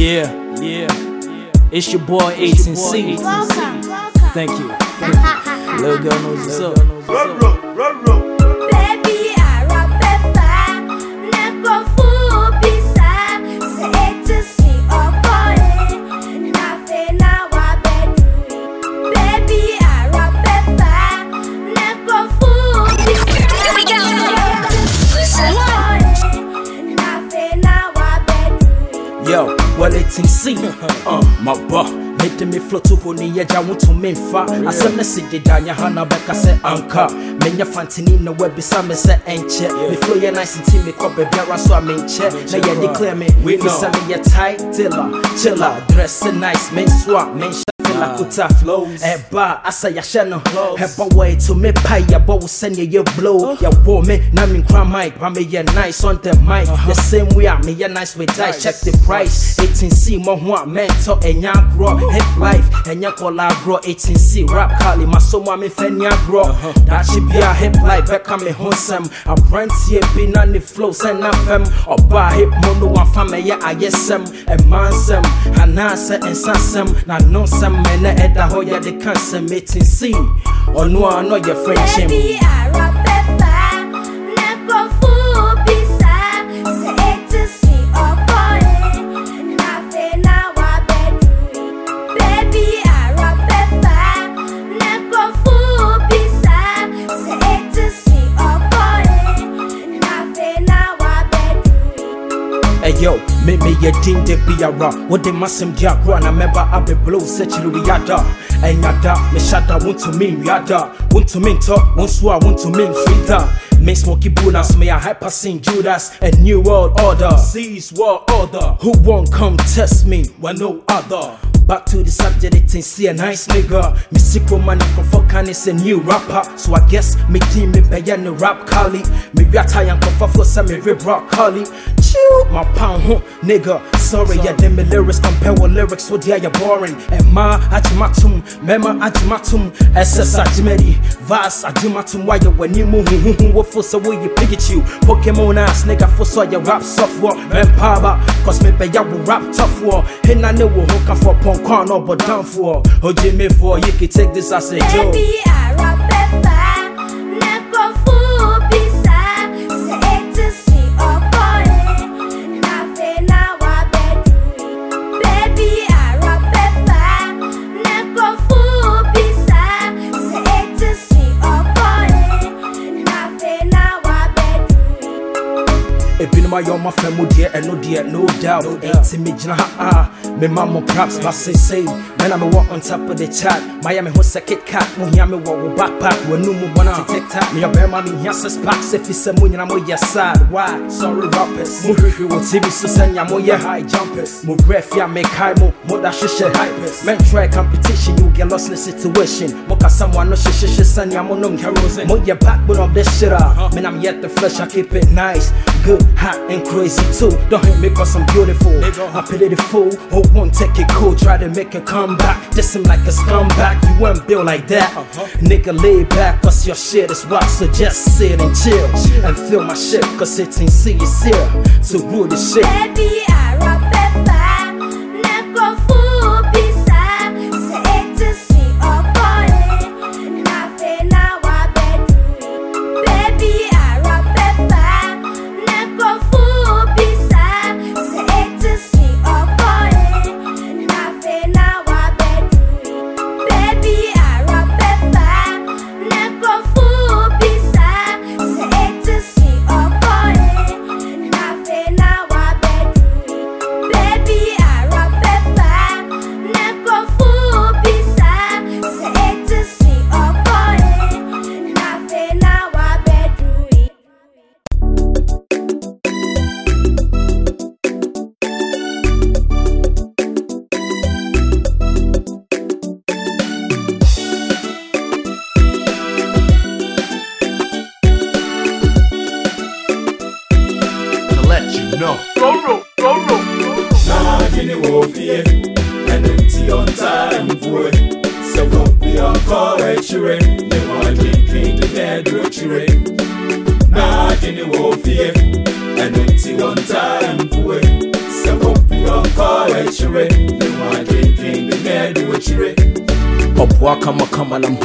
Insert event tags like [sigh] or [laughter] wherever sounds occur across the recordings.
Yeah, yeah. It's your boy 18C. Welcome. welcome. Thank you. [laughs] Little girl knows what's up. Run, run, run. Baby, Yo, well 18C. Uh, my boy. Mede me flow to hɔ ne yɛgya wontumi mfa asɛm no si deda nyɛ ha na bɛka sɛ anka menyɛ fantini na woabisa me sɛ ɛnkyɛ me flow yɛ nice nti mekɔ baabiara so i a menkyɛ na yɛde clear me bisa meyɛ titler chiller dress nice menso a menhyɛ fela kuta flows eh, ɛba asa yɛhyɛ no ɛba wɔ to me pa yɛbɔ oh. wo sɛneɛ yɛ blow. Yɛwɔ me na menkura mic. Ba meyɛ nice on the mic. Uh-huh. The same way a meyɛ nice with dice check the price. 18c mɔ ho a mɛntɔ ɛnya agorɔ hip life ɛnyɛ kɔla agorɔ 18c rap kali maso mu uh-huh. a memfa ni agorɔ daakye bia hip life bɛka me ho nsɛm aberanteɛ bi na ne flow sɛ na fam ɔbaa hip mu no wamfa mɛyɛ ayɛsɛm ɛma nsɛm anaasɛ nsasɛm na no nsɛm mɛnɛ ɛda hɔ yɛde ka nsɛm 18c ɔno a no yɛ frenchim me me ye din de biara. What de masem dia gro na member abe blow se chiru yada. Enyada, me shada want to mean yada. Want to mean talk, want to want to mean frida. Me smoky bonus, me a hyper St. Judas, a new world order. Seize world order. Who won't come test me when no other? Back to the subject, it ain't see a nice nigga. Me secret money from fucking is a new rapper. So I guess me team me pay no rap kali. Me yata yang kofa for some me rip rock kali. My pound huh, nigga. Sorry, yeah, them lyrics compare with lyrics with yeah, you're boring. And ma ajimatum, mema ajimatum, SS ajimedi, vas ajimatum. Why you when you move, what for so will you Pikachu? Pokemon ass nigga for so your rap software. Man power, cause me pay ya will rap tough war. Hey, I know who for punk no but down for. Oh, Jimmy for you can take this as a joke. Ebinom ayɛ ɔma fa mu deɛ ɛno deɛ no doubt. No ɛnti megyina ha ah. a mema mo props ba sesei mɛna mewɔ on top of the chat mayɛ me ho sɛ kitkat mohia me wɔ wo backpack w'anu mu bɔna tiktak meyɛ bɛrima mehia six packs ɛfi sɛ mo nyina moyɛ sad why? Sorry rappers. Mohwehwe wɔ tv so sɛ nya moyɛ high jumpers. Mo brɛ fi a mekae mo. Moda hyehyɛ hypers. Mɛntwerɛ competition you get lost in the situation. Mokasa mo ano hyehyehye sɛnea monom kerosene moyɛ backbone of this shit a me nam yet the flesh I keep it nice. Good hot and crazy too. Don't hate me cause I'm beautiful. I pity the fool who won't take it cool. Try to make a comeback. Diss him like a scumbag. You weren't built like that. Nigga lay back cause your shit is rock. So just sit and chill and feel my shit cause it ain't see is here. To rule the shit. Baby, I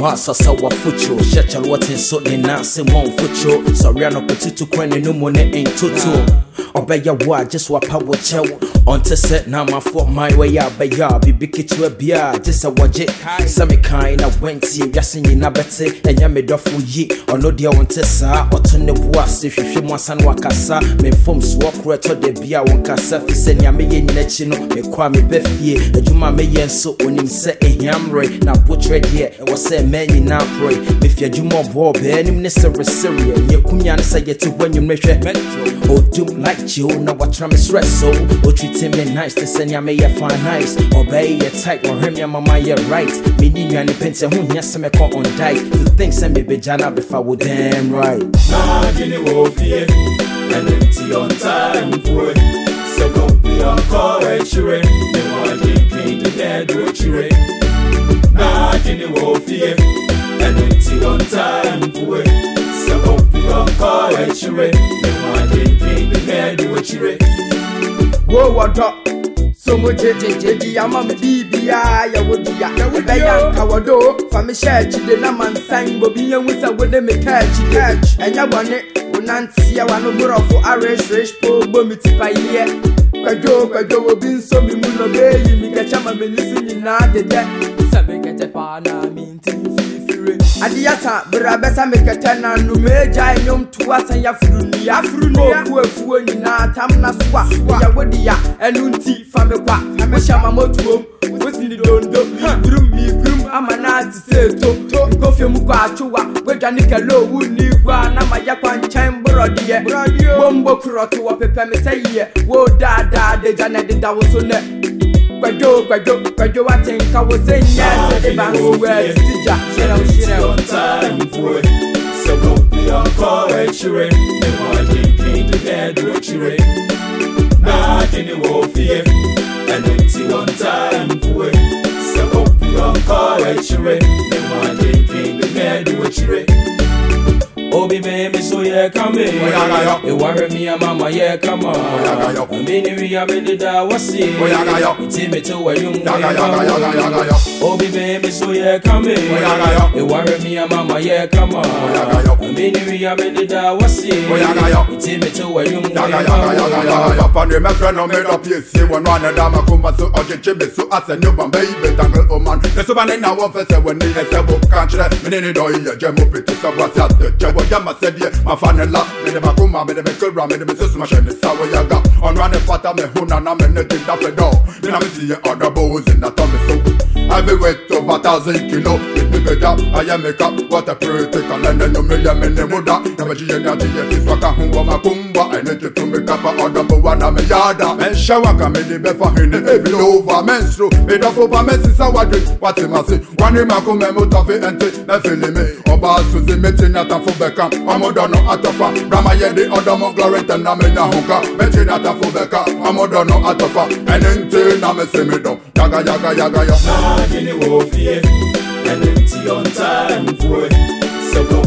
akamakama nam hɔ asasa wafotwo hyɛ kyɛre wɔten so ne nanse mɔ mfotwo sɔre anɔpɛtutu kora ne no mu ne ntoto ɔbɛyɛ wo a gye wapa wo kyɛw ɔnte sɛ na amafoɔ man wɔyɛ abɛyɛ a biribi ketewa biaa gye sɛ wɔgye sɛ mekae na wantie wiase nyina bɛte ɛnyɛ me dɔfo yi ɔno deɛ wɔnte saa ɔto ne bo ase hwehwɛ mu asa no wakasa memfom soɔ korɔ ɛtɔ da bia wɔnkasa fi sɛ nea meyɛ nyina akyi no mekɔ a mebɛ fie adwuma meyɛ nso onim sɛ ɛhia mmerɛ na botrɛ deɛ ɛwɔ sɛ mmaa nyinaa porɔe mefi adwuma ɔboɔ ɔbɛɛ nim ne seresereɛ nyɛ kumia ne sɛ yɛte hɔ anwummerɛ hwɛ ɔdum like Joe na watena me stress so ɔtreating me nice te sɛ nea meyɛ fine nice. Ɔbɛyɛ yɛ tight ɔhwɛ me ama mayɛ right meni nnuane pɛnti ɛho hia sɛ on diet to think sɛ mebɛgya no abɛfa wo damn right. Na gini wo fie for it So don't be on call chire Ne wa jinkin to dead wo chire Na gini wo fie And empty on time for it So don't be on call chire Ne wa jinkin to dead wo chire wo wɔ dɔ so mo gyegyegye di ama me biribiaa yɛwo dua ɛbɛyɛ nka wɔ do fa me hyɛ akyide na mansan bobi yɛhu sɛ wode me ka akyide. Ɛnyɛ bɔne wo nanteɛ wano borɔfo arehresh po bɔ me tipayɛ kwadwo kwadwo obi nso me mu no bɛyi me kɛkyɛ ma m'ani so nyinaa dedɛ sɛ mekɛkyɛ paa na menti firifire adeɛ sa bra bɛsa mekɛtɛ na nomagyae nnwom toa sɛ yɛaforo nnua ɔku afuo nyinaa tam na so a woyɛ wo dea ɛno nti fa me kwa. wohyɛ ma mɔtuom wosini dondo. Migurum migurum ama na ate sɛ ɛto nkɔfie mu kɔ atwowa woadwane kɛlɛ owu nni gua na mayɛ kwankyɛn borɔdeɛ bombo korɔto wɔ pepɛ me sɛ yɛ wo daadaa dagya na deda wo so nɛ kwadwo kwadwo kwadwo watenka wo sɛ nyɛ sɛ de banso wɔ atiti gya hyerɛw hyerɛw on time for it. So don't be on call chire Ne wa jinkin to dead wo chire Na gini wo fie And empty on time for it. So don't be on call chire Ne wa jinkin to dead wo chire Obi baby so yeah come in. E worry me a mama yeah come on Oyagayo. I mean we are the da wasi Oyagayo. Iti me to where you. Obi baby so yeah come in. E worry me a mama yeah come on Oyagayo. I mean we are in the da wasi Oyagayo. Iti me to where you yaga. Pande me friend no up yes. See when one of them a come so oje chibi so as a new man baby tangle oh man. The so man na face when ni se bo kanchre. Me ni do ye je mo piti so what at the je wo ya ma se die ma fanela. Me de ba kuma me de me kura me de me so ma shene sa wo yaga. On run the fata me huna na me ne ti da fe. Me na me see other boys in that tummy so. I'm a weight over a thousand kilo. With me better, I am a cop. What a pretty calendar No me am ah, ah. me, the mood. Never she and she and this waka Who am a kumba I need to to me kappa Or the boy and I'm yada Men shawaka me the befa Hine ebi lova Men stro Me da foba men si sa wadri What him a si Wani ma ku me muta fi ente Me fili me. Oba suzi me tina ta fo beka Amo dono atofa ah. Brahma ye di odomo glory Tena me na hunka Me tina ta fo beka Amo dono atofa Enente na me si me don Yaga yaga yaga yaga. And empty on time it So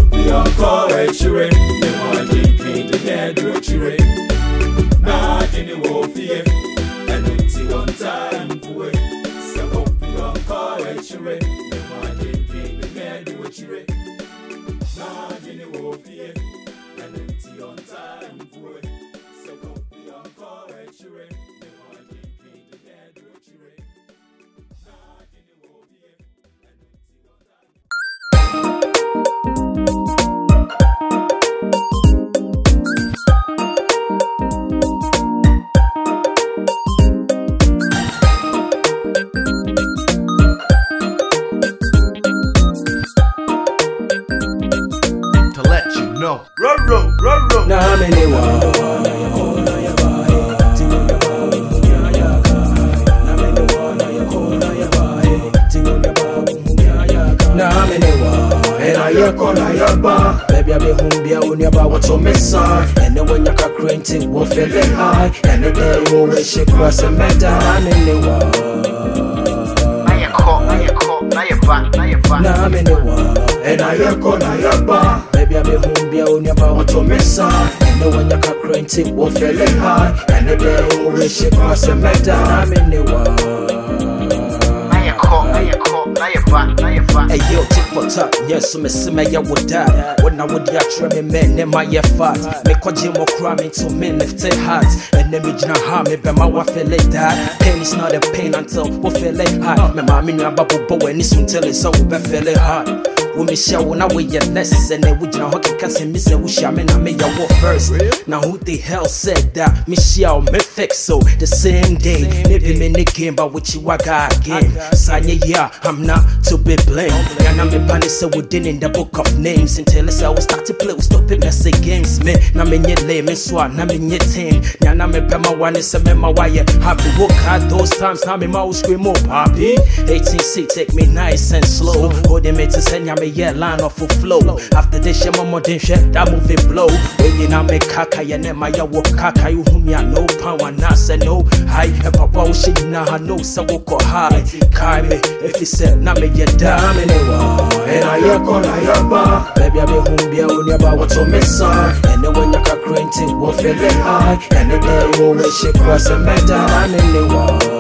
me me die. When I would ya try me men, ne my ya fat. Me kwa jimo cramming to me lift it hard. And then me jina ha me feel it that. Pain is not a pain until we feel hard. Me mami ni ababu bo when it's until it's so be feel it hard. Wo mehyia wo na woyɛ less ɛnɛ wogyina hɔ keka sɛ me sɛ wohyia me na meyɛ wo first. Na who the hell said that? Mehyia wo me fix so the same day maybe me ne game but wokyiwaga again saa nyɛ yi a i'm not to be blamed. Yana mepa ne sɛ wodin in the book of names. Until sɛ wo start to play wo stop it messy games me. Na menyɛ lay me so a na menyɛ ten. Nyana mepɛ ma wa ne sɛ mɛma woayɛ happy out those times na mema wo scream oh papi. 18c take me nice and slow. Wode me te sɛ nyame yɛ line off of flow. After this hyɛ mɔmmɔden hwɛ that movie blow. Wɔnyina me kaka yɛ ne ma yɛwɔ kaka. Yi wohu me a no pound anaasɛ no. Hai ɛpapa wo hyɛ nyina ha no sɛ wokɔ high. Kae me ɛfi sɛ na meyɛ daa me ne wɔ ɛna yɛkɔ na yɛba baabi a bɛhu bia wo nneɛma wɔto me sa ɛne wɔnya kakra nti wɔfele high ɛne dɛ wɔwɔhye kora sɛ mɛda me ne wɔ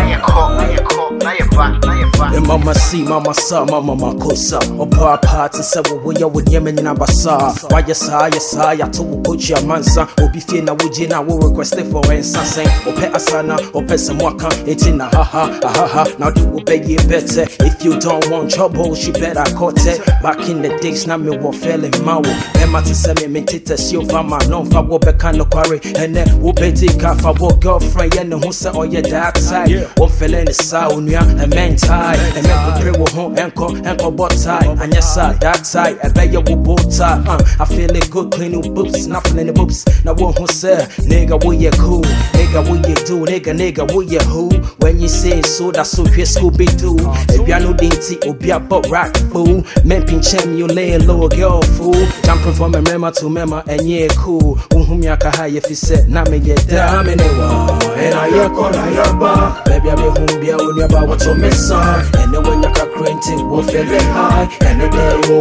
And mama see, mama saw, mama makosa. Opa party say wo wo ya wo nyeme nyina basa. Why ya sa ya sa ya to wo coach ya mansa. Obi fie na wo je na wo request for ensa sen. Ope asana, ope semwaka. Eti na ha ha ha ha. Now do wo beg you better. If you don't want trouble, she better cut it. Back in the days na me wo feeling mawo. Emma to say me me tita si over ma no fa wo be kan no quarry. And then wo be take fa wo girlfriend ya ne ho say oh yeah that side. Wo feeling the sound ya a man tie. And me go pray wo ho. And yes sir that tie. I bet you wo both tie. Uh, I feel it good clean new boobs, nothing in the boobs. Now wo ho say nigga wo you cool. Nigga wo you do, nigga nigga wo you who. When you say so that's so here Scooby Doo. If you know dainty obi about rock fool. Men pinchem you lay low girl fool. Jumping from a mema to mema and yeah cool. Uhum yaka ha if you said na me get down in the wall. And I yako na yaba. Baby I be home bia when you what you miss on. And then when you ka cranty wo feel it high. And the day wo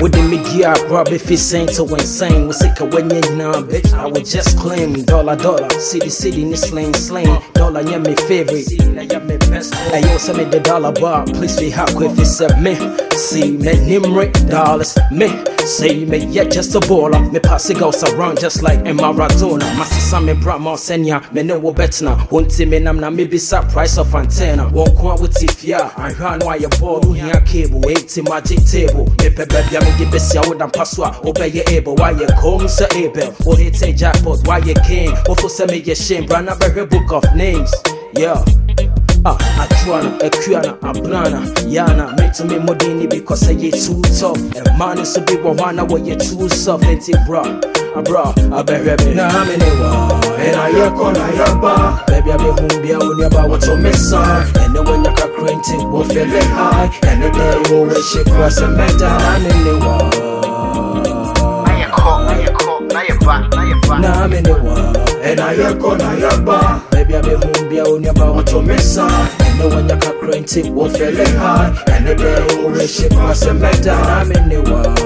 Wouldn't me gear grab if it's ain't so insane? Was sick of when you know, bitch. I would just claim dollar, dollar, city, city, in this lane, slang. Dollar, yeah, me favorite. Hey, yo, send me the dollar bar. Please be how quick if it's a me. See me, nimri dollars, me. See me, yeah, just a baller. Me pass it goes around just like in Maradona. Master Sammy Brahma, Senya, me know what better now. One team, and I'm not maybe surprise of antenna. One coin with Tifia, I run why your ball, who here cable, 80 magic table. Me pe baby, I'm give this ya with a your able, why you come, sir Abel. A jackpot, why you came. Or for send me your shame, brand up a book of names. Yeah. Ah, Atwana, Equiana, Abrana, Yana, to me modini because I get too tough. And man is a big one, where you too soft, and bra. Bra, I bet Rebbe, now I'm in and I yako na yaba. Baby, I be better, I'm in the wall. I'm in the wall. And I yako na yaba. Baby, I be home, be out nearby what you miss on. And then when you can crank it, we'll feel it high. And the day you will shake cross and better, I'm in the wall. Na me ne wa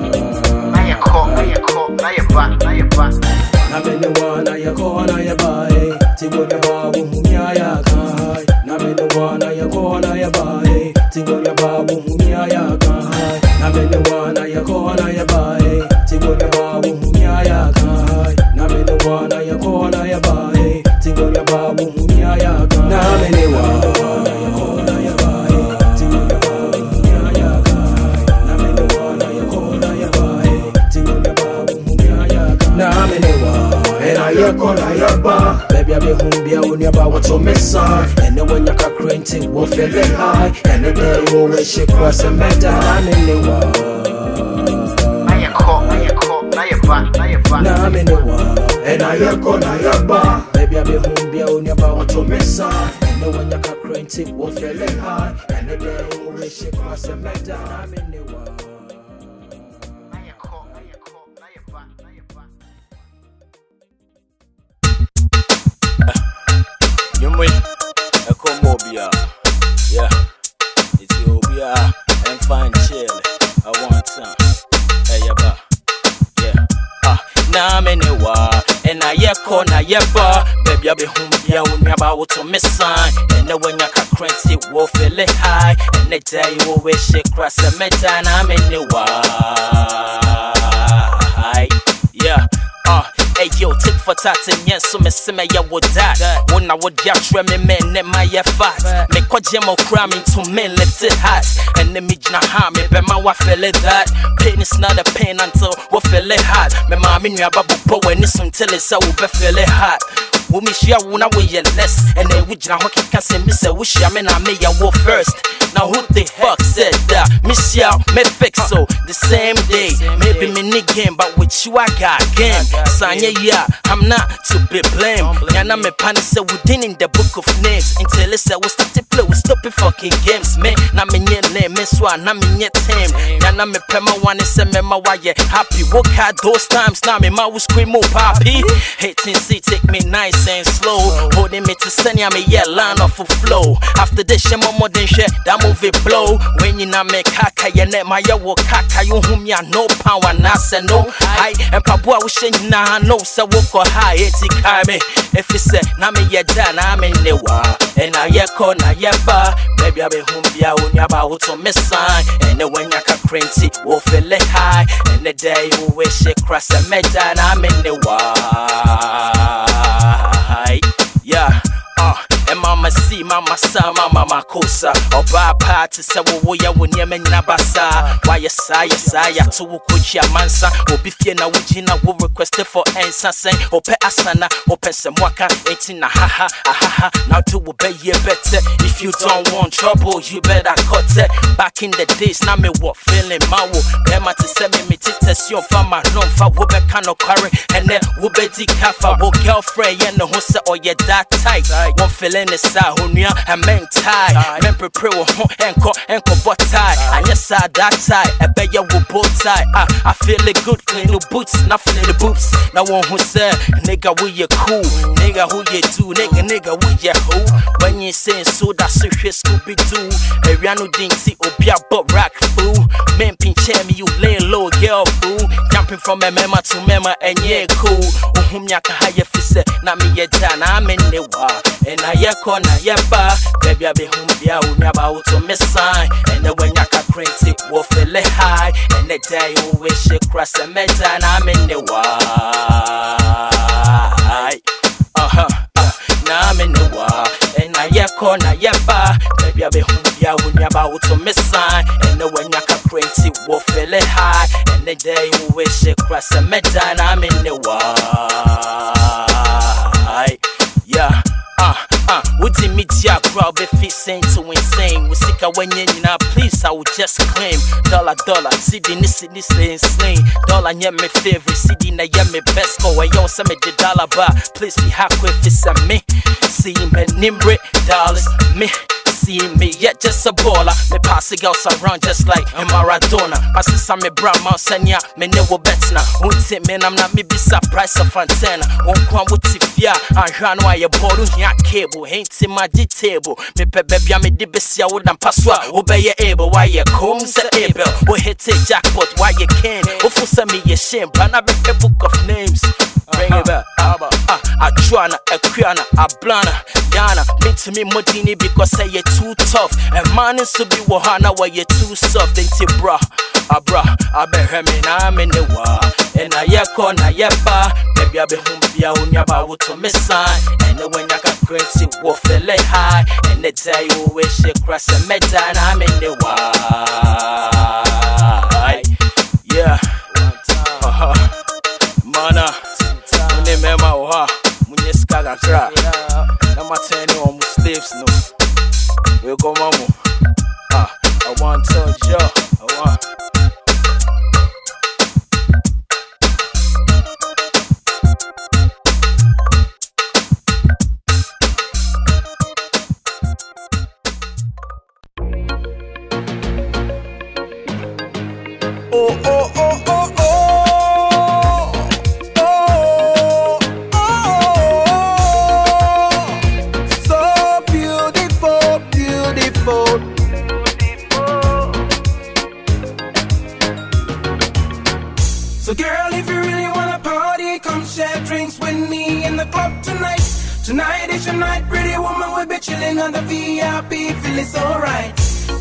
na ya ko na ya ba eh ti go ya ba wo hu ya ya kai na me ne wa na ya ko na namene wana yakona yabaye tingorya babo mumyayakahay namene wana yakona yabaye tingorya babo mumyayakahay namene wana yakona yabaye tingorya babo on And then when you can crank it we'll feel it high. And the day you will shake cross and better I'm in the wall Now I'm in the wall And I yako na yaba. Baby I be home be out nearby what you miss on And then when you can crank and better I'm in the wall Yumwe, Echo Mobia. Yeah, it's Obia and fine chill. I want some. Hey, yeah, ba. Yeah. Ah, na me ne wa. ɛna yɛkɔ na yɛba baabi a bɛhu bia wo nuaba woto me sign ɛnɛ wanya kakra nti wɔfele high ɛnɛ da yi wɔwɛhyɛ kora sɛ mɛda na mene why yeah Hey yo, tick for tat yes, so me me ya would that. When I would ya try me men, net my ya fat. Me jemo cram into men left it hot. And the me jna ha me be my wa feel it that. Pain is not a pain until we feel it hot. Me mommy knew about bo when it's until it's so we feel it hot. Wo me shia wo na wo ye less. And then we jna ho kika se me se wo shia me na ya wo first. Now who the fuck said that? Me shia me fix so the same day. Maybe me ni game, but with you I got game. Sanya yeah, I'm not to be blamed. Yana me pan say within in the book of names. Until it's a we start to play, we stop it fucking games, man. Na me nye name, me swa, na me nye tame. Yana me pema one say me ma why happy. Work hard those times, now me ma will scream oh, more poppy. Hating see take me nice and slow. Holding me to send ya me yeah line off of flow. After this shit, more than shit, that movie blow. When you na me kaka, ya net my ya oh, kaka, you whom ya no power, na say no. I and pabua we shin na no so wo ko high eti kai me. If you say na me ya na me ne wa. And I ya ko na ya ba. Baby I be hum bia wo nya ba to me sign. And when ya ka cranty wo feel it high. And the day you wish it cross a na me ne wa. Yeah. Uh, and mama see mama sa mama makosa. Oba party se wo wo ya wo niema nyina basa Why ya sa ya sa ya to wo kochi amansa. Obi fie na wo gina wo request for ensa sen Ope asana ope se mwaka enti na haha ahaha Now do wo be ye better If you don't want trouble you better cut it. Back in the days na me what feeling ma wo Bema to se me me titesi on fa ma non fa. Wo be kano kware Ene wo be di kafa. Wo girlfriend ye no ho se oh, oye that tight. One feeling is sa honua a men tie. Men prepare wo ho enko enko bot tie Anya sa that tie be ye wo bow tie. Ah I feel good clean the boots. Nothing in the boots. Now one who say nigga we you cool? Nigga who you do? Nigga nigga we you who? When you so that's a shit Scooby Doo Ariano Dinty Obia but rock fool Men pinche me you lay low girl fool. Jumping from a mema to mema and yeah cool. Uhum yaka haya fise na me ye da na me ne wa And I ye na ye ba Baby I be hum bia unya ba uto me sign. And then when yaka cranty wo feel it high. And the day you wish it cross the a me da na me ne wa Uh-huh uh, na me ne wa And I ye ko na ye ba Baby I be home, hum bia unya ba uto me sign. And then when yaka cranty wo feel it high. And the day you wish it cross the a and I'm in the wa Uh, uh, Woody media crowd be fit sane to insane. We sick when you now, please, I will just claim dollar dollar. City this this insane. Dollar yeah me favorite city na yeah me best go. I yo some me the dollar bar. Please be happy if it's a me. See me nimbre dollars me. See me, yet just a baller. Me pass the girls around just like a Maradona. I see some me brown mouse and ya, me never bet now. Won't take me, I'm not me be surprised of antenna. Won't come with Tifia, I ran why you bought here cable. Ain't in my table. Me pe baby, I'm a dibisia with them password. Obey your able, why you come, say able. We hit it jackpot, why you can. Oh, for send me your shame, I be a book of names. Bring it back. Ah, Adriana, Equiana, Ablana, Yana. Me to me, Modini, because say you're too tough. And man is to be Wahana, why you're too soft. Ain't it? Ah, bruh, I be hemi, I'm in the wa. And I ya corner, ya ba. Baby, I be home, be a unya ba, what to miss sign. And when I got crazy, wolf, feel it high. And the day you wish it cross a meta, and I'm in the wa. Yeah. Uh-huh. Mana. Mune mema oha. Munye skaga kra. Na matene omu slaves no. We go mamu. Ah, I want to tell you. I want. Oh, oh, oh, oh. Oh, club tonight. Tonight is your night, pretty woman. We'll be chilling on the VIP, feeling so right.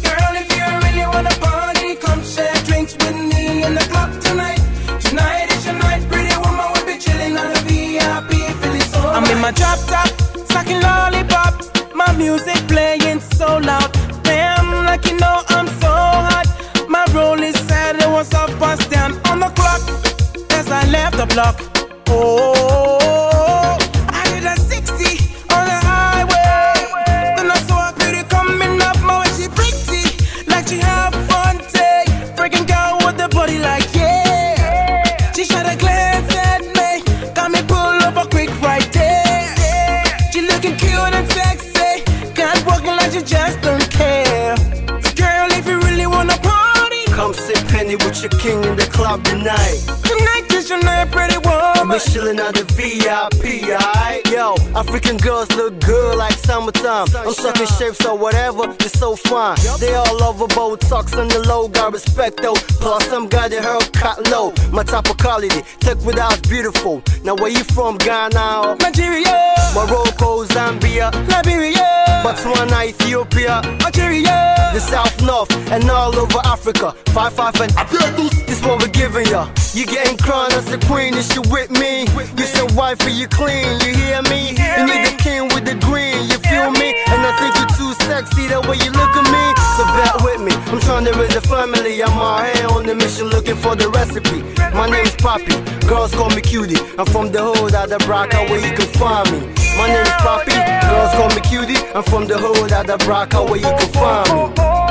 Girl, if you really wanna party, come share drinks with me in the club tonight. Tonight is your night, pretty woman. We'll be chilling on the VIP, feeling so right. I'm in my drop top, sucking lollipop. My music playing so loud. Damn, like you know I'm so hot. My roll is sad, it was up past down on the clock as I left the block. Oh, with your king in the club tonight. tonight is your night, pretty We chillin' the VIP, alright? Yo, African girls look good like summertime. I'm sucking shapes or whatever, they're so fine. They all over Botox on the low, got respect though. Plus, some got their hair cut low. My type of quality, take without beautiful. Now, where you from, Ghana? Nigeria, Morocco, Zambia, Liberia, Botswana, Ethiopia, Nigeria. the South, North, and all over Africa. Five, five, and this is what we're giving ya. You getting crowned as the queen, is you with me? You said wifey, you clean, you hear me? You need the king with the green, you feel me? And I think you're too sexy the way you look at me. So bear with me, I'm trying to raise a family. I'm out here on the mission looking for the recipe. My name's Poppy, girls call me cutie. I'm from the hood out the Braca where you can find me. My name is Poppy, girls call me cutie. I'm from the hood out the Braca where you can find me.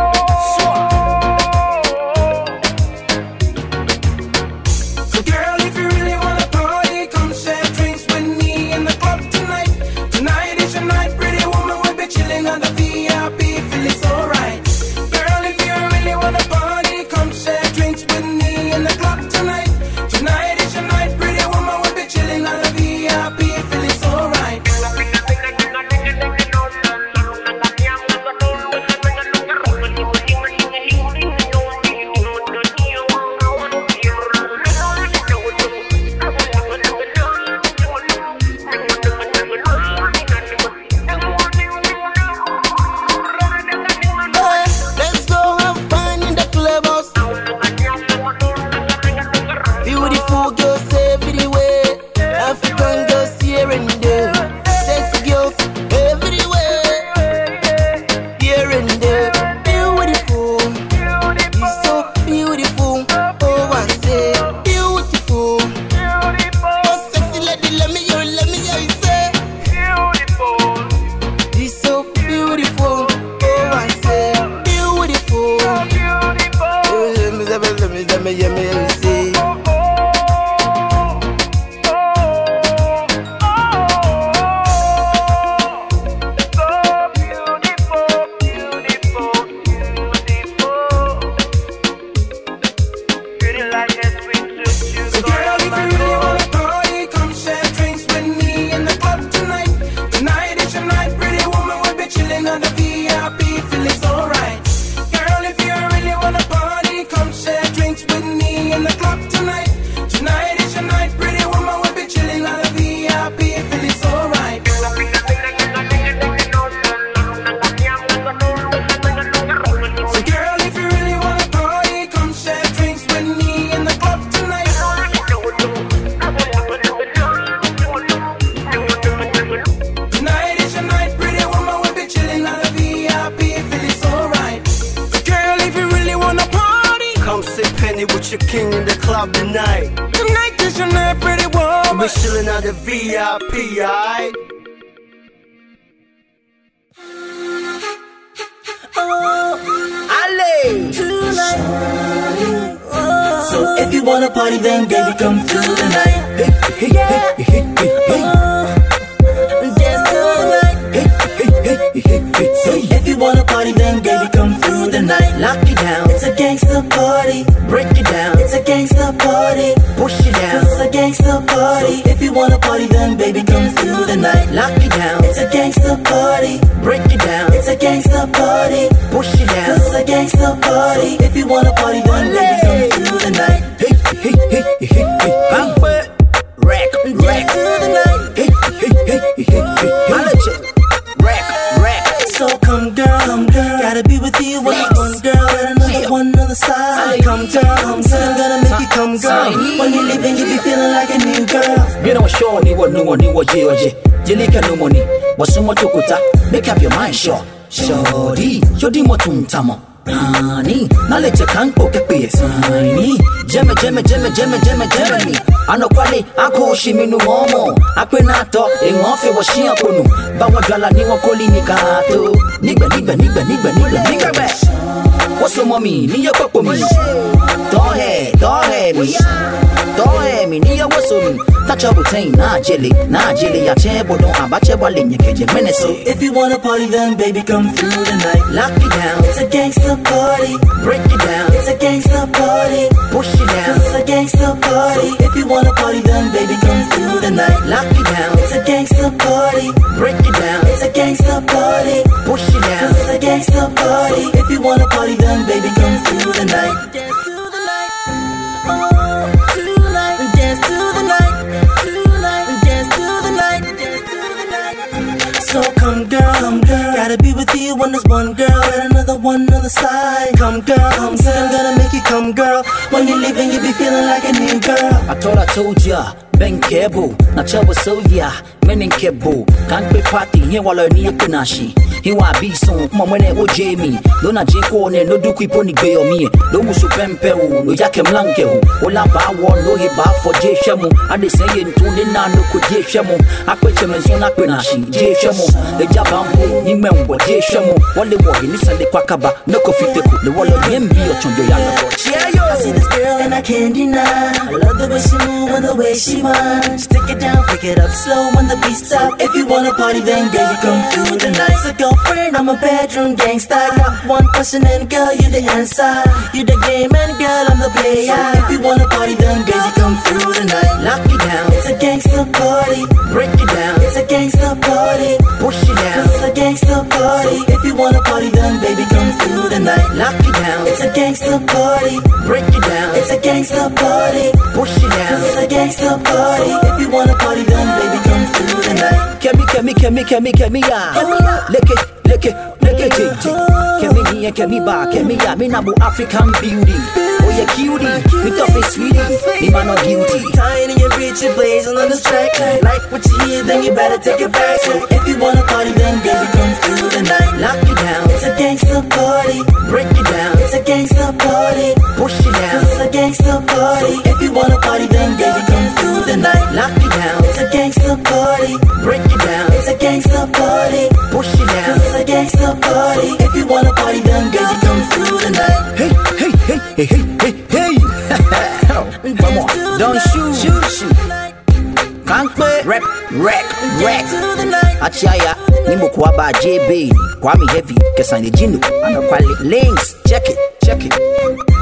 Ako shimi nu momo. Akwe nato, ingofe wa shia kunu. Bawa dwala ni wa koli ni kato. Nigba, nigba, nigba, nigba, nigba, nigba, nigba. What's your mommy? Ni ya papo mi. Dohe, dohe mi. Dohe mi, ni ya waso mi. Tacha butain, na jelly, na jelly ya chebo don abache wale nyekeje meneso. If you wanna party, then baby, come through the night. Lock it down, It's a gangster party. break it down, party. If you wanna party, then baby, come through the night. Dance to the night. Oh. To the night. Dance to the night. Dance to the night. So come girl, come girl. Gotta be with you when there's one girl and another one on the side. Come girl, come girl. I'm gonna come girl. When you're leaving, you be feeling like a new girl. I thought I told ya, Ben Kebo, na chawa Sylvia, Menin Kebo, can't be party here while I need kunashi. He wa be so, come on, when it was Jamie. Dona Jinko, ne no on the bay on me. Oh, no musu pempe, no yakem lanke, Ola ba one, no he ba for J Shamu. I de say in tune na no could J Shamu. I quit him and so na kunashi, J Shamu. The Jabambo, ni member J Shamu. One the boy, ni Sunday Quakaba, no coffee, the wall of him be your chonjo yalla. Yeah, yo. I see this girl and I can't deny. I love the way she move and the way she whine. Stick it down, pick it up slow when the beat stop. If you wanna party, then girl, you come through the night. So girlfriend, I'm a bedroom gangsta. Got one question and girl, you the answer. You the game and girl, I'm the player. So If you wanna party, then girl, you come through the night. Lock it down, It's a gangster party. break it down, It's a gangster party. push it down, It's a gangster party. So If you wanna party, then baby, come through the night. lock it down, It's a gangster party. Break it down, It's a gangster party. push it down. It's a gangster party. If you wanna party, then baby, come through the night. Kemi, kemi, kemi, kemi, kemi, ya. Leke, leke, leke, JJ. Kemi ni, kemi ba, kemi ya. Me nabu African beauty. Yeah, cutie. Me tough and sweetie. Me man no guilty. Tying in your you're blazing on this track. Like what you hear, then you better take it back. So if you wanna party, then baby, come through the night. Lock it down, It's a gangster party. break it down, It's a gangster party. push it down, It's a gangster party. If you wanna party, then baby, come through the night. lock it down, It's a gangster party. break it down, It's a gangster party. push it down. It's a gangster party. If you wanna party, then baby, hey, hey, hey, hey. [laughs] Come on, don't shoot, shoot, shoot. Can't play, rap, rack, rack. To the night. Achaya, Nimo Kwaba JB, Kwame Heavy, Kesani Jinu, the links. Check it, check it.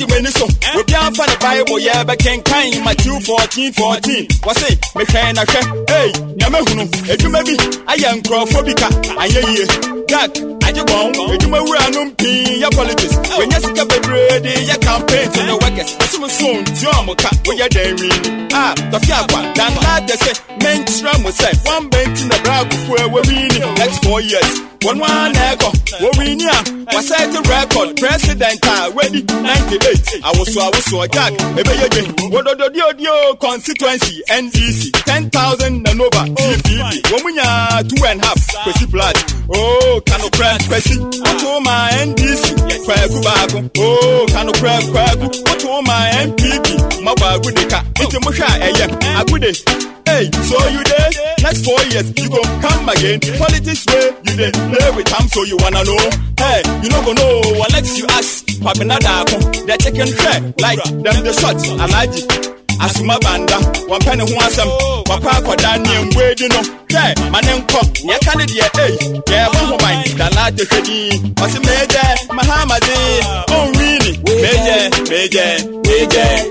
wagye m'ani so obi amfa ne bible yɛ bɛkenkan matthew 14 14 wɔse mehwɛn na hwɛ ei nea mahunu adwuma bi ayɛ nkurɔfoɔ bi ka anyɛ yie. Gak agye bɔn adwuma wuranom pii yɛ politics. Wɔnyɛ sika bebree de yɛ campaign to the workers. Ɛsom so ntua mo ka woyɛ dan wii a tɔfe akwa dan laatɛ sɛ menkyerɛ mo sɛ woambɛnti na bra agofoɔ a wɔwii next four years. Wɔn a na ɛkɔ wɔwini a wɔsɛte record president a wadi 98 awoso awoso jack ɛbɛyɛ dwen wɔdɔdɔdiodio constituency ndc 10000 nanova tpp wɔn mu nyaa two and half kwesi plat oo oh, kanokora kwesi. Wɔto ma ndc kwaku baako oo oh, kanokora kwaku wɔto ma npp mabɔ agude ka nti mohwɛ a agude Hey, so you there? Next four years, you gon' come again. Politics way, you dey play with them, so you wanna know. Hey, you no go know unless you ask. Papi Nadako, they chicken track like them the shots. Alaji, asoma banda wɔmpɛ ne ho asɛm wɔkɔ akɔda neɛ mbuedi no hwɛ ma ne nkɔ yɛka ne deɛ ei yɛbɔ ho ban dalaate hwɛ din ɔse meegyɛ mahamaden ɔnwini meegyɛ meegyɛ meegyɛ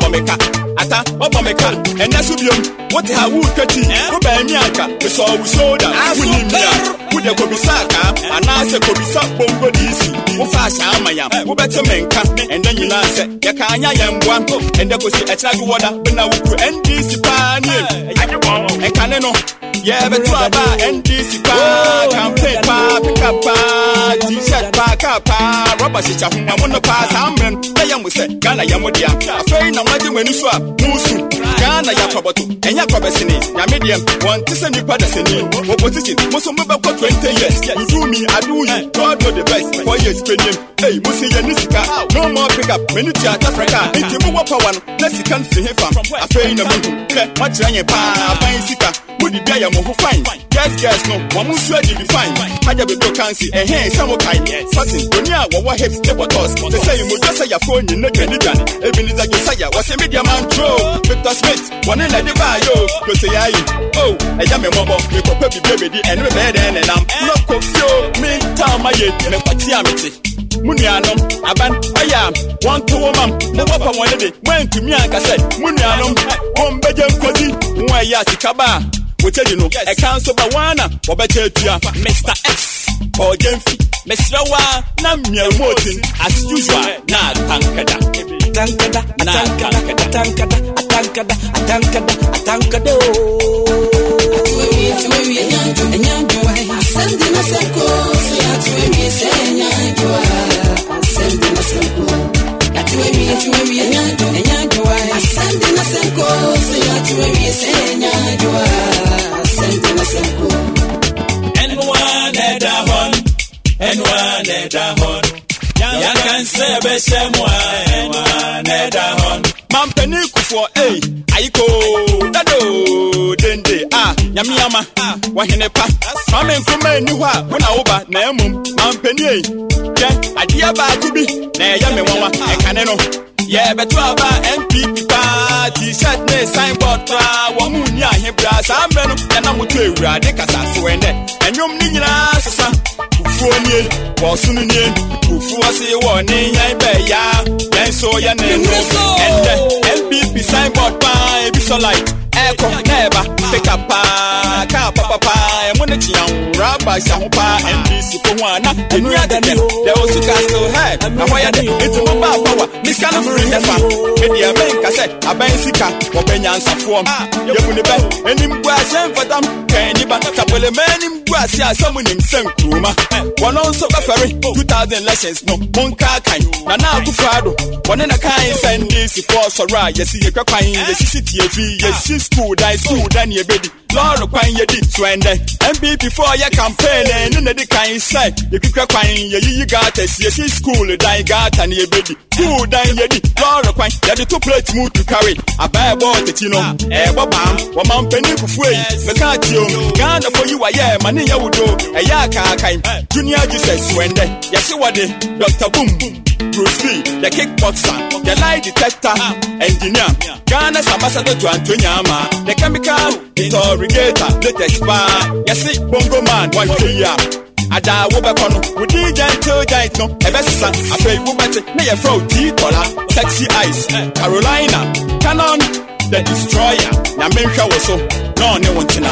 meka. Ata ɔbɔ meka. Ɛnɛ so ha woretwa ti wobɛɛ mi anka mesɔɔ wo soda wonim mi a wode kɔbisa akaa anaasɛ kɔbisa bongo diisi wofa ahyɛa ma yam wobɛte me nka ɛnɛ nyinaa sɛ yɛkaa nya yɛn mboa ɛnɛ kɔsi ɛkyerɛ ge wɔda bena wokuro ndc paa nie ɛkane no yɛbɛto aba ndc paa campaign paa pickup paa t-shirt paa car paa rɔba hyehyɛ ho amono paa saa mmerɛ no ɛyɛ mo sɛ ghana yɛ mo dea afei mɛdi m'ani so a musu. Ghana yɛ atɔbɔto ɛnyɛ akɔbɛsene nyame deɛ wɔnte sɛ nnipa dasani wɔpɔsikyi mo so mobɛkɔ twenty years. Wodumi adoyi god no the best. Four years pɛnim ei mo se yɛne sika. No more pick up mani tua tafraka nti mowɔ pawa no na sika no firi he fam afei na mohu hwɛ moakyerɛ yɛn paa aban sika wodidi ayɛ mo ho fine. Girls girls no wɔn mo nso adi bi fine. Agya bebro kansi ɛhɛn sɛmo kae satin oni a wɔwɔ hips ne bɔtɔs te sɛ yi mo dwa sɛ yafo nyi ne dwani dwani ebi ni zagi saya wɔsi mi diɛ man tro victor smith wɔne lɛde baa yo. Dose ya yi o ɛyɛ mi mɔbɔ mi kɔ pɛ bi bɛ bɛ di ɛni mi bɛyɛ dɛ ɛnɛ nam lɔkɔ fio mi ta ma yɛ mɛ pati a mi ti. Mu nuanom aban ɔyɛ a wɔnto wo mam na wɔpa wɔne de. Moantumi anka sɛ mu nuanom wɔmbɛgye nkɔdi mo ɛyɛ asikaba a a wokyɛdi no ɛka nso ba wana wɔbɛkyɛ atua mr. X. Ɔgyamfi mesrɛ wo a na mmiamu otin as usual. Na atankada Atankada, atankada, atankada, atankada, atankada, atankada, oh. Ɛnoa na ɛda hɔ no ɛnoa na ɛda hɔ no yɛaka nsɛ bɛhyɛ mu a ɛnoa na ɛda hɔ no mampani kufoɔ ei ayiko dado dende a nyameama wɔhene pa mame nkoma ani hɔ a wona woba na mmom mampani ei hwɛ adeɛ baako bi na ɛyɛ me nwanwa ɛkane no yɛbɛto aba npp paa t-shirt ne signboard paa wɔn mu nni ahebra saa mmerɛ no yɛna moto awurade kasa so ɛnɛ ɛnwom ne nyinaa sesa fufuo nie wɔso no nie fufuo se wɔ ne yan bɛɛya yɛn so yɛ ne no ɛnɛ npp signboard paa ebi sɔ light ɛkɔ na ɛba pika paa kaa papapa ɛmo ne kyea raba hyɛ ho paa ndc fo ho a na ɛnu adɛdɛ dɛ osu castle hɛ na hɔ yɛ de nti mo baa pawa nisika no firi ɛfa medeɛ menka sɛ abɛn sika wɔbɛnya nsafoɔ yɛbu ne bɛ anim gu ase mfatam kɛn niba tapole ma anim gu ase a sɛ mo nkuruma wɔno nso bɛfɛre 2000 elections no monkaa kan na na akufo ado wɔne na kan sɛ ndc foɔ sɔre a yɛsi yɛhwɛ kwan yɛsisi tie fi yɛsi school dan school dan ne yɛbɛdi lɔɔre kwan yɛdi so ɛndɛ mpp foɔ yɛ campaign ɛne na di kan sɛ yɛtwitwa kwan yɛyiyi gata si yɛsi school dan gata ne yɛbɛdi school dan yɛdi lɔɔre kwan yɛde to plate mu tu kare abaa ɛbɔ ɔtɛkyi no ɛɛbɔ baam wɔma mpanin fufuo yi mɛka atio ghanafo yi wayɛ ma ne nyɛ wodo ɛyɛ akaakan junior jesus so ɛndɛ yɛse wɔde dr boom Bruce Lee, the kickboxer, the lie detector, engineer, Ghana's ambassador to Antonyama, the chemical interrogator, the expert, yes, bongo man, one year. ada wobɛkɔ no wodi gentle giant no ɛbɛsesa afei wobɛte ne yɛfrɛ wo tii kɔla sexy eyes. Carolina canon the destroyer. Nyamenhwɛ wo so. Na ɔne wo ntena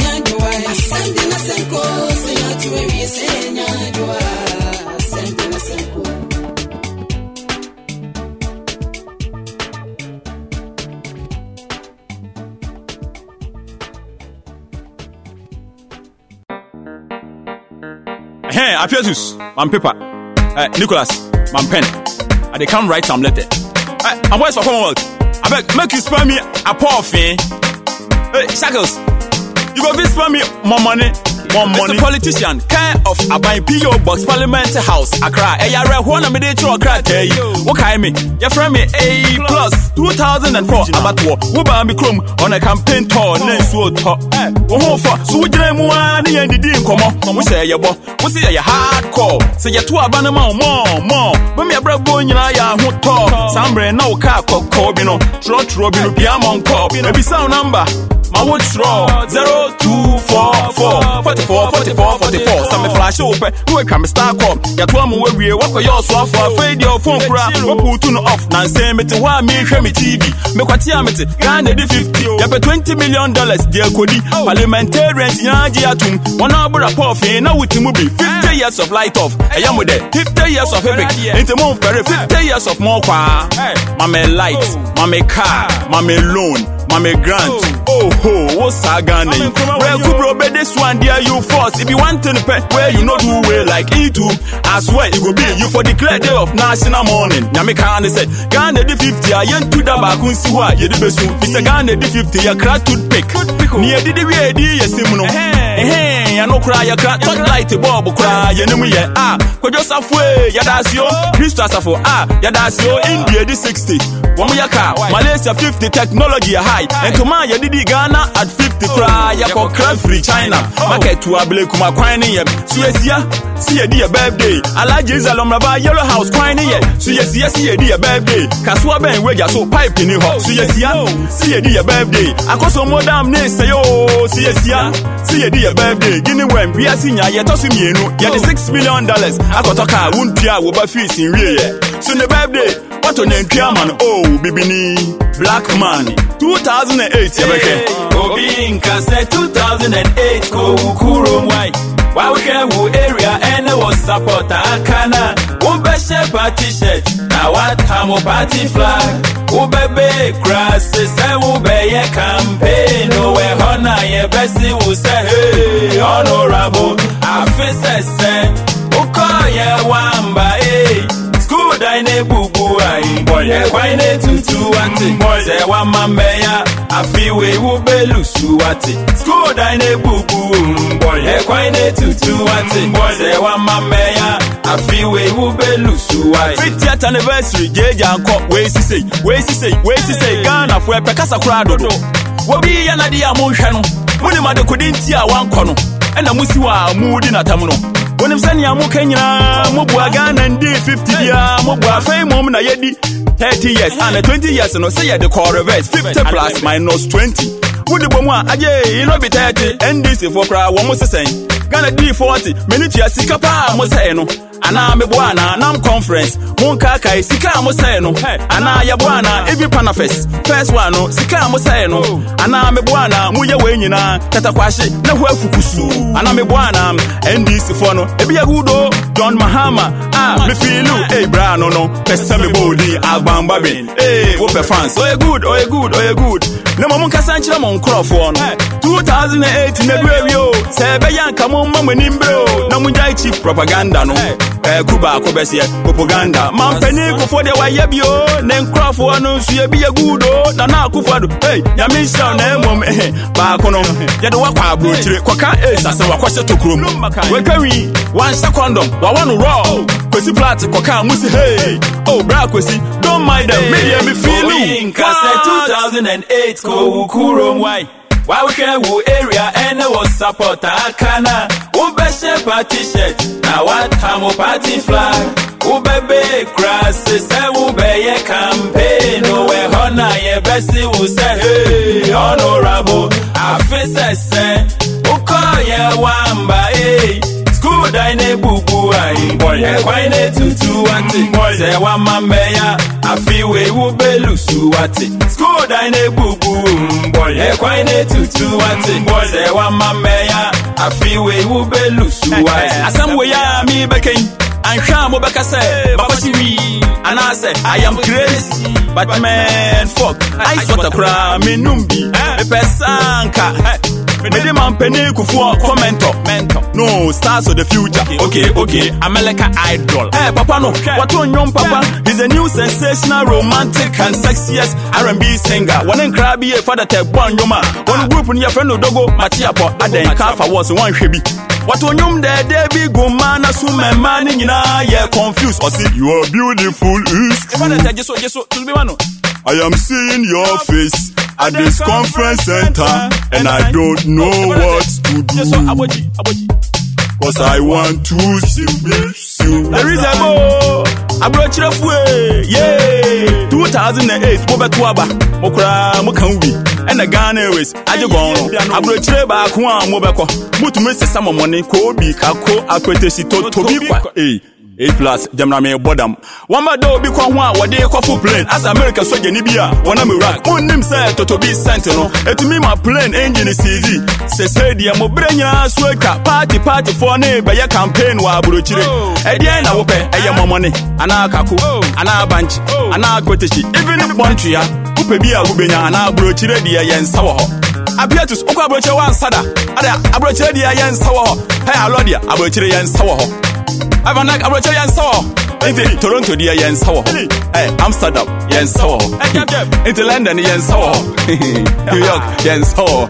Hey, Apietus, man paper. Uh, Nicholas, man pen. I they come write some letter. Uh, and boys for Commonwealth. I beg, make you spare me a poor fee. Hey, Shackles, you go spare me more money. More money. Mr. Politician, kind of a buy PO Box Parliament House, Accra. Hey, I read one of me day to Accra. Hey, what kind me? Your friend me A plus 2004. About what? Who buy me chrome on a campaign tour? Name so top. Oh, for so we want any and the deal come on. We say, yeah, boy, we say, yeah, hardcore. Say, yeah, two abandonment more, more. When me a bread boy, you know, yeah, who talk. Sambre, no car, know, trot, robin, piano, cop, maybe sound number. My wood straw 0244 44, 44, 44. Some flash open, who a cram star cop. Get one more way, walk your soft for fade your phone crack. Who turn off, now say me to one me, hear me TV. Make what you amity, Ghana the fifty. You pay 20 million dollars, dear Cody. Parliamentarians, Yagia Tum. One hour of coffee, now with Timubi. fifty years of light off. I am with it. 50 years of epic. Into Mount Perry, Fifty years of more car. Mame lights, mame car, mame loan, mame grant. Oh, oh ho, what's Sagan? Well, Kubro, this one, dear you force. If you want to pay where you know do way like E2 I swear it will be you for the declare day of national mourning Nyame Kane said Ghana the 50 a yɛn tu da baako nsi hɔ a yɛde bɛsu fi sɛ Ghana the 50 yɛkra toothpick. Ne yɛdidi wie adi yɛsim no yɛno koraa yɛkra totlight bɔɔbo koraa yɛnim yɛ a kwadwo safoe yɛdaaseo kristo asafo a yɛdaaseo india di 60 wɔm yɛka malaysia 50 technology high. And come on, ntoma a yɛdidi ghana at 50 koraa yɛkɔkra free china. Market to abele kuma kwan ne yɛ suasia si yɛ di yɛ birthday. Alhaji israel ɔmraba yellow house kwan So yɛ suasia si yɛ di yɛ birthday. Kasuwa bɛn wagya so pipe ni hɔ suasia si yɛ di yɛ birthday. Akoso modam ne sɛyo suasia si yɛ di yɛ birthday. Gini wɛn wiase nya yɛtɔ so mmienu yɛde six million dollars. Akɔtɔ kaa wuntua wo ba fees nwie yɛ so ne birthday wato ne ntwa man? O oh, bibini black man. 2008 yɛbɛhwɛ obi nkasɛ 2008 kowuku kurom wai wahwɛ wo area ɛne wɔ support aka na wobɛhyɛ party shirt na wata mo party flag. Wobɛbe kura se sɛ wobɛyɛ campaign. Wɛ hɔ na yɛbɛsi wo sɛ hey honorable. Afe sɛ sɛ wokɔɔyɛ wamba ei school dan ne anyị ekwaine tutuwati zewa mame ya. Afiwe wubelusuwati skud anyị na-egbubu ekwaine tutuwati zewa mame ya. Afiwe wubelusuwati fitiat anniversary jeji ankọ wee sise wee sise wee sise ghana fo ɛpɛ kasa koraa dodo. Wobi yɛ nade a monhwɛ no monim adekode nti a wankɔ no ɛna musi wɔ a mudi natam wonim sɛnea moka nyinaa moboa ghana ndi 50 biaa moboa afei mmom na yɛdi 30 years ana 20 years no sɛ yɛde kɔ reverse 50 plus minus 20 wode bɔ mu a agye no bi 30 ndc foɔ koraa wɔ mo sesɛn. Ghana di 40 m'ani tua sika paa mo sɛe no anaa meboa anaa nam conference. Monkaakae sika a mo sɛe no. Anaa yɛboa anaa evi panafest first one no sika a mo sɛe no. Anaa meboa anaa moyɛ wei nyinaa tatakwahye na ho afu kusuu anaa meboa anaa ndc foɔ no ebi yɛ hudo john mahama. A mefiilu ei braa no no. Pɛ sɛ mebɔ odin agbambabin ei wopɛ fans. Ɔyɛ good ɔyɛ good ɔyɛ good. Na mmom nkasa nkyerɛ mo nkurɔfoɔ no. 2008 na duawie o sɛ ɛbɛyɛ anka mo mma mo anim berɛ o na mogyae cheap propaganda no ɛku baako bɛseɛ propaganda. Mampani kofoɔ deɛ wayɛ bio ne nkurɔfoɔ no nso yɛ good o na na akofoɔ do ei nyame nhyira wo na mmom baako no yɛde woakɔ aborɔkyire kɔka es asɛ wakɔhyɛ tokurom watwa wi wanhyɛ kɔndɔm wawa no rɔ kwasi plat kɔka mu si hei o bra kwasi don't mind them. Medeɛ me Obi fiilu nka sɛ 2008 ko wo kurom wai wahwɛ wo area ɛne wɔ support aka na wobɛhyɛ party shirt. Na wata mo party flag. Wobɛbe kura se sɛ wobɛyɛ campaign. Wɛ hɔ na yɛbɛsi wo sɛ hey. Honorable afe sɛ sɛ wokɔɔyɛ wamba ei school bọ̀dá iná egbukwu anyị ekwa iná etutu wati sewa ma mme ya afiwe iwu belusu wati skoda iná egbukwu ekwa iná etutu wati sewa ma mme ya afiwe iwu belusu wati asamwe ya mi bekenyi anhwɛ a mobɛka sɛ babakyi wii anaasɛ i am crazy but man fok ice water koraa menum bi mepɛ sanka. Eh mede mampani kufoɔ kɔmɛntɔ na No, stars of the future. Okay, okay, America Idol. Hey, Papa, no, what on young Papa? He's a new sensational, romantic, and sexiest R&B singer. One in Krabby, a father, tech one yoma. One group in your friend Dogo, Matiapo, Aden Kafa was one shebi. What on yum there, there be go man, assume my man in yeah, confused. Or see, you are beautiful, is true. I am seeing your face at this conference center, and I don't know what to do. Cause I want to seduce you. There is a more. aburokyerɛfoe eh, yee 2008 mobɛto aba mo koraa moka wo bi ɛna ghana airways. Agye gɔn no aburokyerɛ baako a mobɛkɔ motumi sesa mɔmɔne koobi kako akwetesi totobi kwa. ei 8 plus gyamra me bɔdam wɔma da obi kɔ ho a wɔde kɔfo plane. As america sogya ni bi a wɔnam iraq wonnim sɛ toto be sent no. Ɛtumi ma plane engine is easy. cd sɛsɛe deɛ mɔberɛ nyinaa so atwa party party for ne bɛyɛ campaign wɔ aburokyire ɛdeɛn oh. na wopɛ ɛyɛ e mɔmɔne anaa kako oh. anaa banch oh. anaa koteshi even bɔntua wopɛ bi a wobɛnya anaa aburokyire deɛ yɛ nsa wɔ hɔ apiatus wokɔ aburokyire wansada ada aburokyire deɛ yɛ nsa wɔ hɔ hɛ alɔdeɛ aburokyire yɛ nsa wɔ Avanak aburokyire yɛ nsa wɔ hɔ nti toronto deɛ yɛ nsa wɔ hɔ ɛ amsterdam nsa wɔ [laughs] london yɛ nsa [laughs] new york yɛ nsa [laughs] wɔ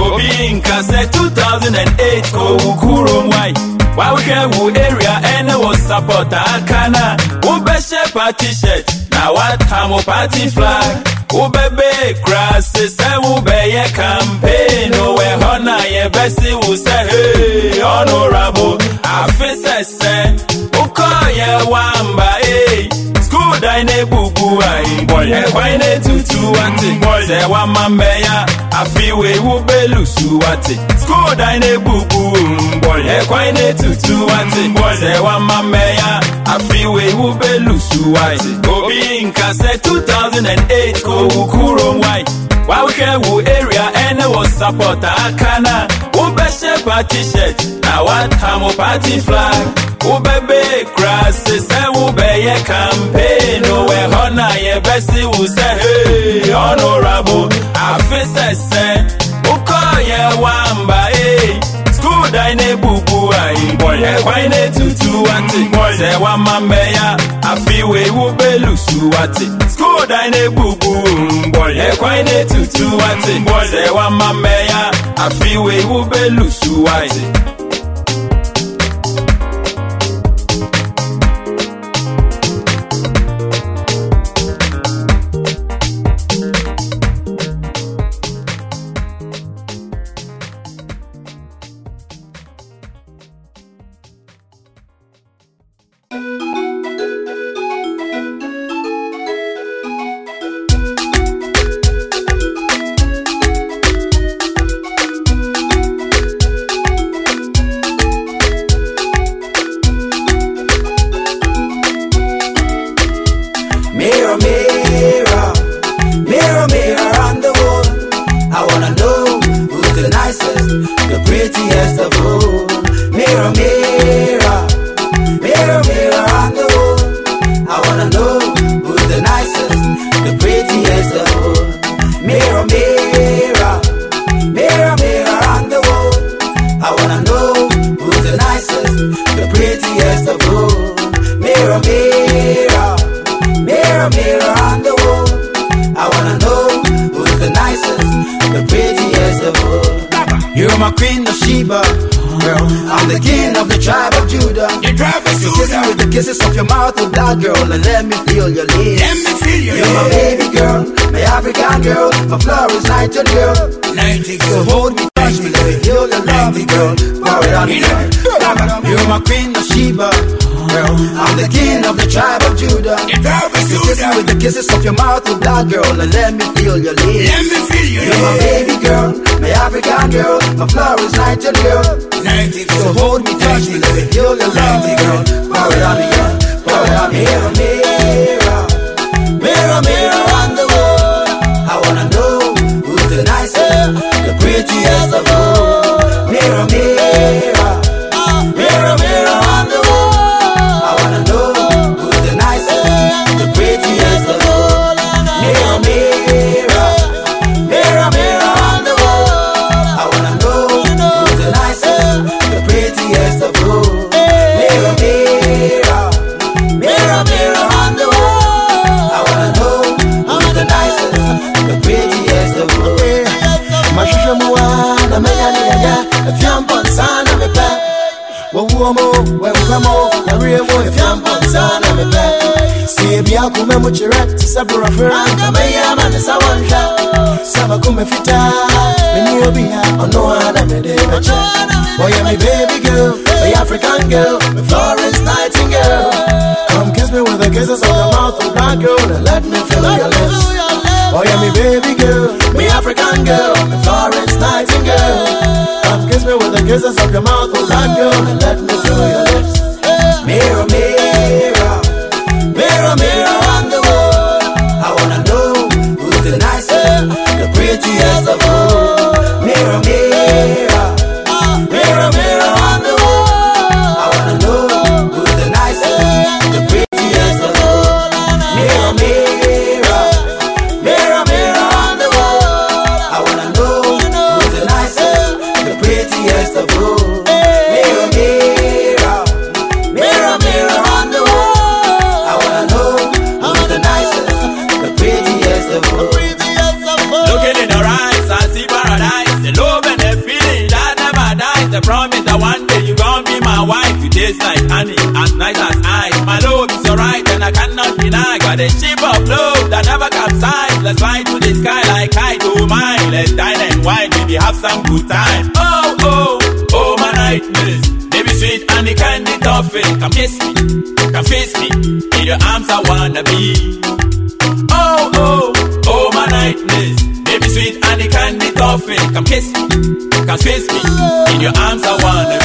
Obi nka sɛ 2008 ko wo kurom wai wahwɛ wo area ɛne wo support aka na wobɛhyɛ party shirt na wata mo party flag. Wobɛbɛ kura sesɛ wobɛyɛ campaign. Wɛ hɔ na yɛbɛsi wo sɛ hee honorable afe sɛsɛ wokɔɔ yɛ wamba ee. Good anyị na-egbugbu anyị egbe anyị na-etutu watị sewa ma mbe ya afọ iwe iwubelu suwatị Good anyị na-egbugbu egbe anyị na-etutu watị sewa ma mbe ya afọ iwe iwubelu suwatị Obi nka se 2008 ka owu kwuru nwanyị wawuke wu area ene wọ sapọta aka na wobɛhyɛ party shirt na watam wo party flag wobɛbe kra se sɛ wobɛyɛ campaign? Wɔ hɔ na yɛbɛsi wo sɛ hey honorable afe sɛ sɛ wokɔɔyɛ wamba ei school dan ne bubu ai bɔyɛ kwan ne tutu ate sɛ wama mbɛya ewe iwu belu suwati skoda na-egbugbu mgbọrị ekwe na-etutu wati mgbọrị ewa mama ya afiwe iwu belu suwati Kume fita, mini obia, ono ana me de meche. Boy, I'm a baby girl, my African girl, my Florence Nightingale. Come kiss me with the kisses of your mouth, oh black girl, and let me feel your lips. Boy, I'm a baby girl, my African girl, my Florence Nightingale. Come kiss me with the kisses of your mouth, oh black girl, and let me feel your lips. Nightmares. Baby sweet and the candy toffee. Come kiss me, come face me. In your arms I wanna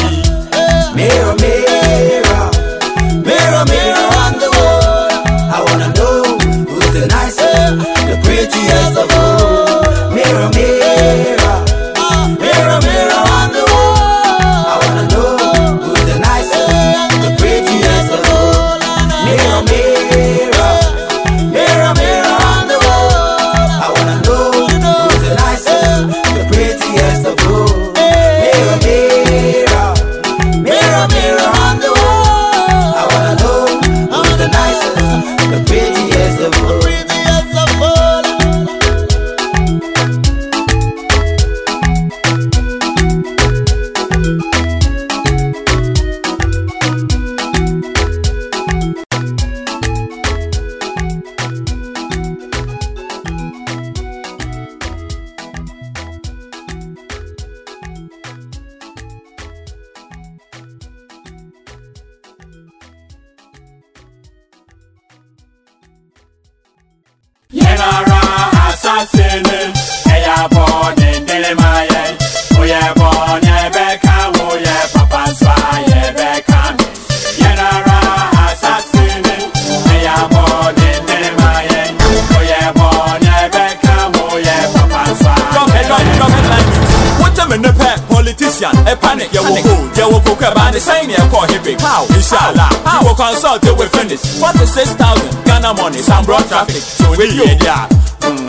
traffic. So wey yɛ di a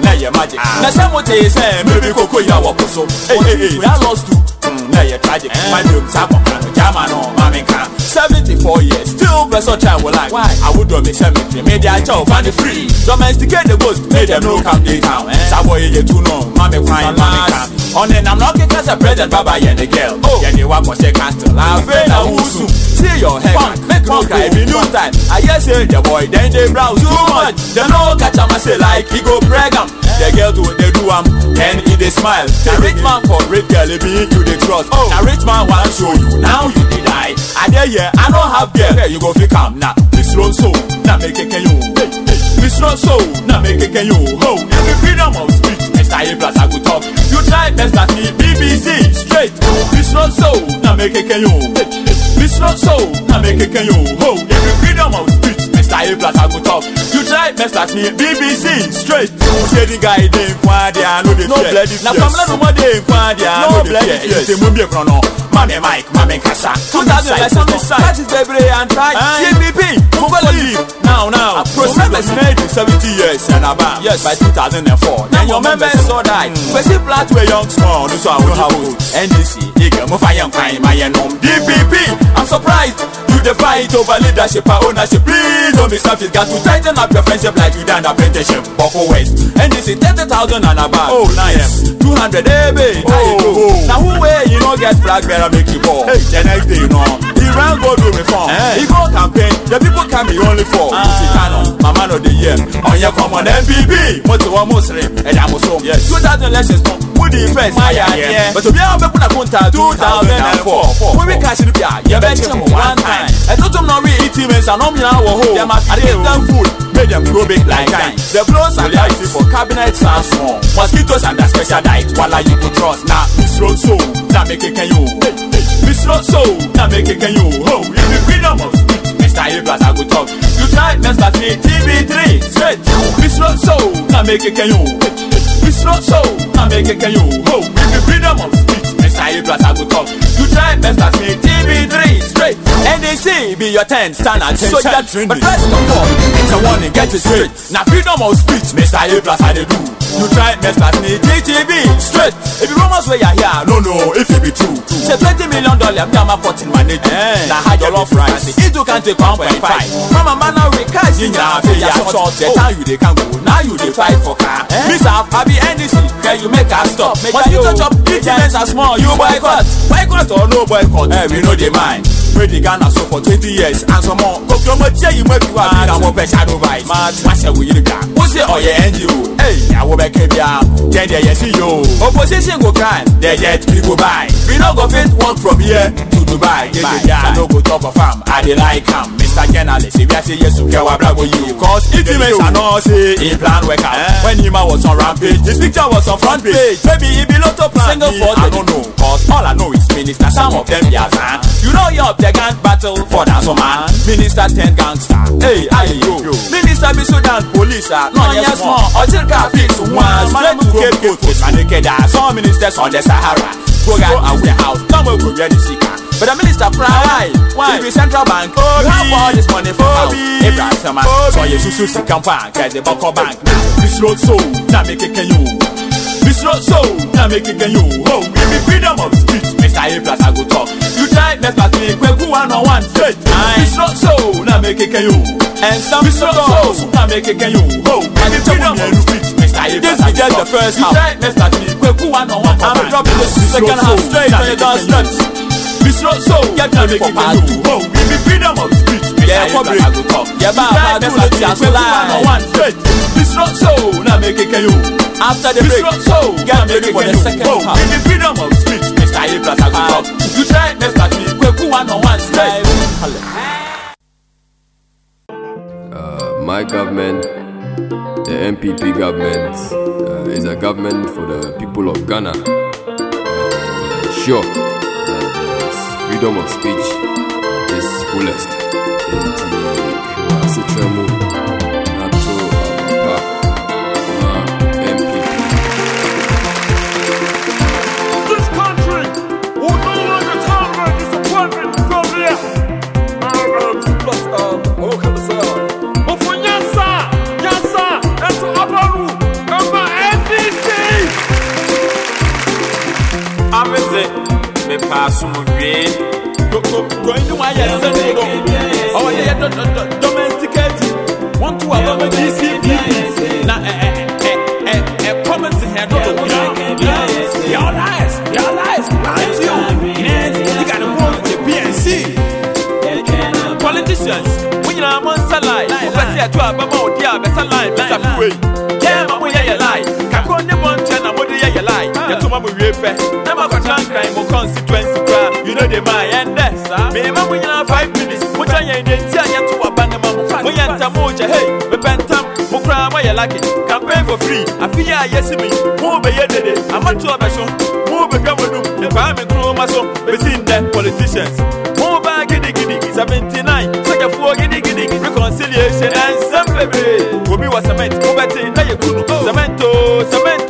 na yɛ magic. Na sɛ mo tee sɛ mebi koko yi a wɔ po so we are lost too. Mm, na yɛ tragic. My dream sa kɔ kan jama no mami oh, kan seventy four years still best person try wo life awudɔ mi sɛ mi tiri mi di akyɛ o fa ni free. Domesticate the ghost make dem no calm dey down sabo yeye tu no mami kwan mami kan ɔne nam na ɔkeka sɛ president baba yɛ ne girl. Yɛ de wa kɔhyɛ castle. Afei na wusu see your hair. Make no cry be new style. I hear say the boy dem dey browse dem no catch am say like he go brag am the girl too dey do am then he dey smile. Na rich man for rich girl e be you dey trust. Na rich man wan show you now you dey die i dey here i no have girl. You go fit calm na misro so na make keke yo misro so na make keke yo ho. Every freedom of speech mr. Ibras i go talk. You try best at me bbc straight. Misro so na make keke yo misro so na make keke yo ho. Every freedom of speech mr. Ibras i go talk. You try best at me bbc straight. Say the guy dey nkwa dia no dey fear na pamela no mo dey nkwa dia no. Dey fear say mo mbie krono mame mike mame nkasa 2000 that is bebre and try cpp mo go leave now now. Process made in 70 years and about yes. By 2004 then your members so die kwesi plat wey young small no so i will have ndc ige mo kwan ma yẹn nom dpp i'm surprised the fight over leadership or ownership. Please don't be selfish. Got to tighten up your friendship like you done apprenticeship. Buckle West. And this is 30,000 and above. Oh, nice. 200 eh, babe. How you go? Now who way you know get flag bearer make you ball? Hey, the next day you know the round God will reform. Hey. He go campaign, the people can be only for. Ah. Musikano, Mama of the year. On your common MPP, mo ti wọ́n mo sèré, ẹ̀dá mo sọ. Two thousand elections kan, mo di first. Má yà yẹ. Bẹ̀tẹ̀ bí àwọn bẹ́kúnà kún ta two thousand and four. Wọ́n bí cash ni bíà, yẹ bẹ́ẹ̀ kí mu one time. Ẹ̀tọ́ tó náà rí ìtì mi sàn, náà mi náà wọ̀ hó. Yẹ ma fi dé them grow big like giant. The blows are life for cabinets are small. Mosquitoes and that special diet. While I you go trust. Now, nah, it's road so. Now, nah, make it can you. Hey, hey slow so. Na make it kenyo ho if you queen of us mr ibas i go talk. You try next at me tv3 straight. Be slow so. Na make it kenyo be slow so. Na make it kenyo ho if you queen of us Mr. A plus I go talk. You try best at me TV3 straight. NDC be your 10 stand attention. So that But first of all, it's a warning, get it straight. Now freedom of speech, Mr. A plus I do. You try best at me TTV straight. If you rumors where you here, no no, if it be true. Say 20 million dollar, I'm down my 14 manage. Now how your love rice? It you can take 1.5. Mama man now we cash in your face. Yeah, short. The time you they can go. Now you they fight for car. Miss up, I be NDC. Can you make us stop? Once you touch up, it are small. You boycott. Boycott or no boycott? Eh we no dey mind wey the ghana so for twenty years and some more. Kòkè ọmọ tí èyí mọ̀ bí wà bí àwọn bẹ̀ ṣàdó báyìí máa ti wáṣẹ̀ wòye ní gbà ó sì ọ̀yẹ̀ ngo ìyàwó bẹ̀ kẹ́ bíà then dẹ̀ yẹ sí yo opposition go climb dẹ̀ yẹ we go buy. We no go fit work from here to dubai. Dey dey die i no go talk of am i dey like am. You say yes, you care what bravo you. Cause it means I know say he plan work out. When Nima was on rampage, his picture was on front page. Maybe he be lot of plan. Single for I don't know. Cause all I know is minister. Some of them be Azan. You know you up the gun battle for that so man. Minister ten gangster. Hey, I yo. Minister be Sudan police. ah. No yes. Until car fix one. Straight to Cape Coast. Get some ministers on the Sahara. Go out the house. Come over get the seeker. But the minister cry why? Why? If central bank, you have all this money for house. Abraham, so you should see campaign, get the Boko bank. This road so, now make it can you. This road so, now make it can you. Oh, give me freedom of speech, Mr. A plus I go talk. You try next pass me, quick one on one straight. This road so, now make it can you. And some this road so, now make it can you. Oh, give me freedom of speech. This is just the first half. You try next pass me, quick one on one. I'm dropping the second half straight on your doorstep. Miss Rosso, get ready for part two. Oh, give me freedom of speech. Yeah, public. Yeah, but I'm not going to just lie. One straight. Miss Rosso, now make it you. After the break, Miss Rosso, get ready for the second oh, half. Give me freedom of speech. Mr. A plus I go. You try next at me. Quick one on one straight. Uh, my government, the NPP government, uh, is a government for the people of Ghana. Uh, sure that the freedom of speech is fullest. pa asomdwe kuroyi ni wa yɛ sɛ dodo ɔwɔ yɛ yɛ domesticate wɔn to wa bɛbɛ dcp na ɛ ɛ ɛ ɛ ɛ promise hɛ dodo yɛ yɛ lies yɛ lies lies you. You got to move the bnc politicians wɔn nyinaa mɔ nsa line wɔn bɛ se ɛto abɛma odi a bɛsa line bɛsa fuwe yɛ ma mo yɛ yɛ yɛto ma mo wie pɛ na ma kɔtena nkran mo constituency kora you know the man yɛndɛ mema mo nyinaa five minutes. Mo kyɛ yɛn de nti a yɛto aba ne ma mo mo yɛ ntam mo kyɛ hey mepɛ ntam mo koraa moyɛ lucky campaign for free. Afe yɛ a yɛsi me. Mo bɛyɛ dede amatoɔ bɛso mo bɛdwa mo num ne kwaa me kuroma so bɛsi nnɛ politicians. Mo baa gidigidi 79 sɛgyafoɔ gidigidi reconciliation ɛnsɛm bebree obi wɔ cement. Wobɛte na yɛku no cement o cement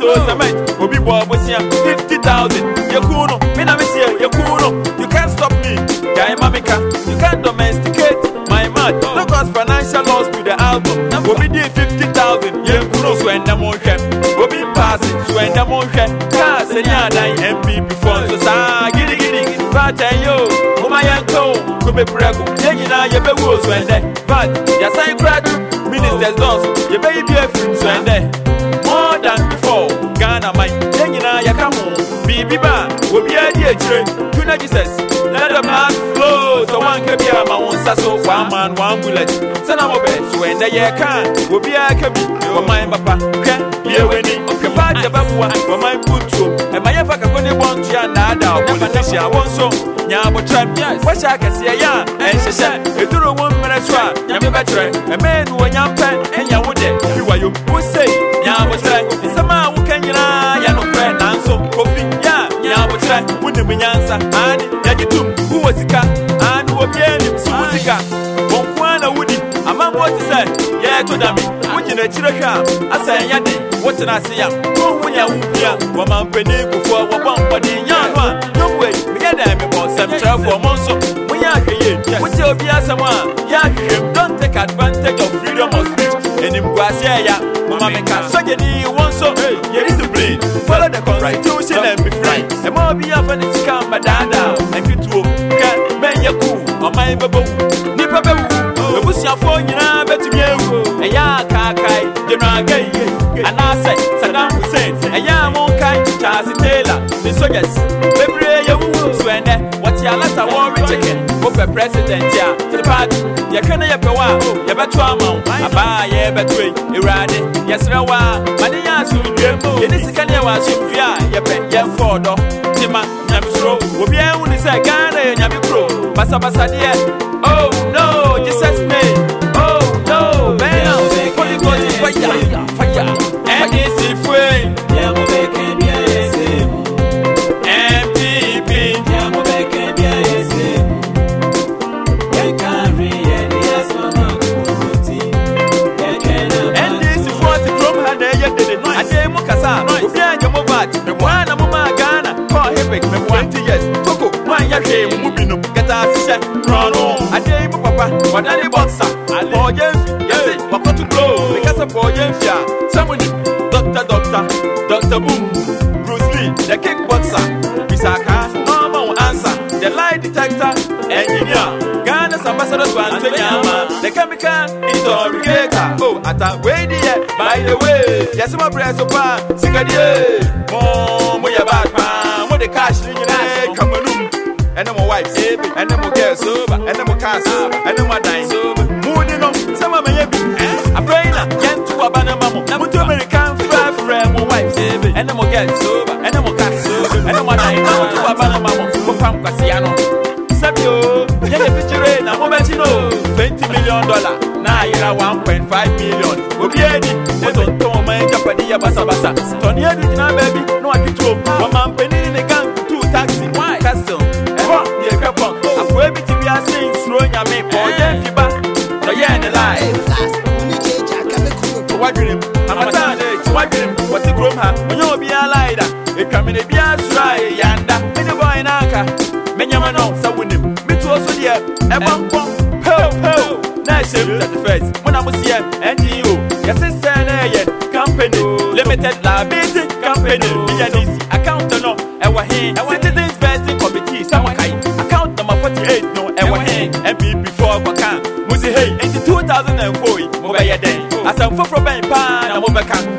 thousand. Yekuno, me na miss you, Yekuno. You can't stop me, yeah, You can't domesticate my match. No cause financial loss to the album. We did fifty thousand. Yekuno so end them on share. Obi passing so end them on share. Cause any other MVP funds so sa giddy Fat and yo, oh my uncle, go be brego. Yegina yebe wo so end. But ya sign crack. Ministers don't. Yebe yebe free so end. Biribi ba obiara di akyire tuna jesus. Let the blood flow sɛ woanka bi a ma wo nsa so one man one bullet. Sɛna mɔbɛ so ɛndɛ yɛka a obiara ka bi wɔman papa hwɛ yɛw'ani ɔkɛpa gyabɛboa wɔman butuom ɛma yɛfa kako ne bɔntoa nnaadaa ɔpolitician wɔ nso nyaabotrɛm wɔhyɛ akɛseɛ yɛ a ɛnhyehyɛ ɛduru wo mmerɛ so. A nyame bɛkyerɛ ɛmɛɛ no wɔnyam pɛ ɛnya wo dɛ fi wayom wo sei nyansa ane yɛgye tom wowɔ sika ane wɔbiaa nim so wo sika wɔnko a na wodi amanfoɔ te sɛ yɛɛto dame wogyina akyirɛ hwɛ a asɛ ɛnyɛ den wotena ase yam. Wohu nea wohia wɔmampanin kufoɔ wɔbɔ mpɔden nya no a nomwei meyɛ dɛn mebɔ nsɛmkyerɛfoɔ mo nso monyɛ ahwɛ ye wotie obi asɛm a yɛahwehwɛm don't take advantage of freedom of enimguase ẹ̀yà mama mi ka sọ́jà ni wọ́n sọ yẹ discipline follow the constitution and be free. Ẹ̀ mọ́ bí afẹ́ni ti ká mba dáadáa ẹ̀kìtù o ká mẹ́yẹ kú ọmọ yẹn bẹ́ bọ́ wù nípa bẹ́ wù ebusuafo nyinaa bẹ́tumi ewu ẹ̀yà kàkàì jẹnu agẹ́yẹ anase Saddam Hussein. Ẹ̀yà mọ̀ọ́kàì Charles Taylor. The soldiers. Wopɛ president a tepaade yɛka ne yɛpɛ wɔ a yɛbɛto ama wo. Abaa yɛbɛto yi awurade yɛserɛ wɔ a ma ne yɛ asomdwam yɛne sika ne yɛwɔ asomdwe a yɛpɛ yɛmfa ɔdɔ tema nyamesuro obiara hu ne sɛ ghana yɛ nyame kuro. Basabasadeɛ oh no jesus name. Oh no bɛn holy ghost fire. Fire meboa 20 years koko moanyɛ hwee mo mu binom kɛta ahyehyɛ prɔno adeɛ yi mu papa wɔdane bɔksa pɔɔyɛ mfi yɛse wɔkɔto glo mekasa pɔɔyɛ mfi a sɛ monim dɔkta dɔkta dr doctor, doctor, boom. Bruce lee the kickboxer bisaka normal answer. The lie detector engineer. Ghana's ambassador to antonyama the chemical interrogator. Oh ata wei deɛ by the way. Yɛsɛ mo brɛ so paa sikadie mo mo yɛ know the cash in your eye, come on. And my wife, and then my girls over, and then my cars over, and then my dine over. Moody no, some of my baby. I pray now, get to a banana momo. I'm a two American fly friend, my wife, and then my girl sober. and then my cars over, and then my dine over to a banana mamma. From Cassiano. Sabio, get a picture in a moment, you know. Twenty million dollar. Now you're one point five million. Obiedi, they don't tell my Japanese basabasa. Tony, you know, baby. Wɔte kurom ha ɔnyɛ obiaa laeda ɛtwamene biaa soro a ɛyɛanda mene bɔe no anka menyama no sɛ wonim metuo so deɛ ɛbɔ nkɔ pewpew na ɛhyɛm 31st mo na moseɛ ngo yɛse sɛ na ɛyɛ company limited liability company bnc account no ɛwɔ he citizens vetting committee sɛ mokae account number 48 no ɛwɔ he. Mpp fɔ kɔka mosi hei enti 2004 yi mobɛyɛ dɛn asɛm foforɔ bɛn paa na mobɛka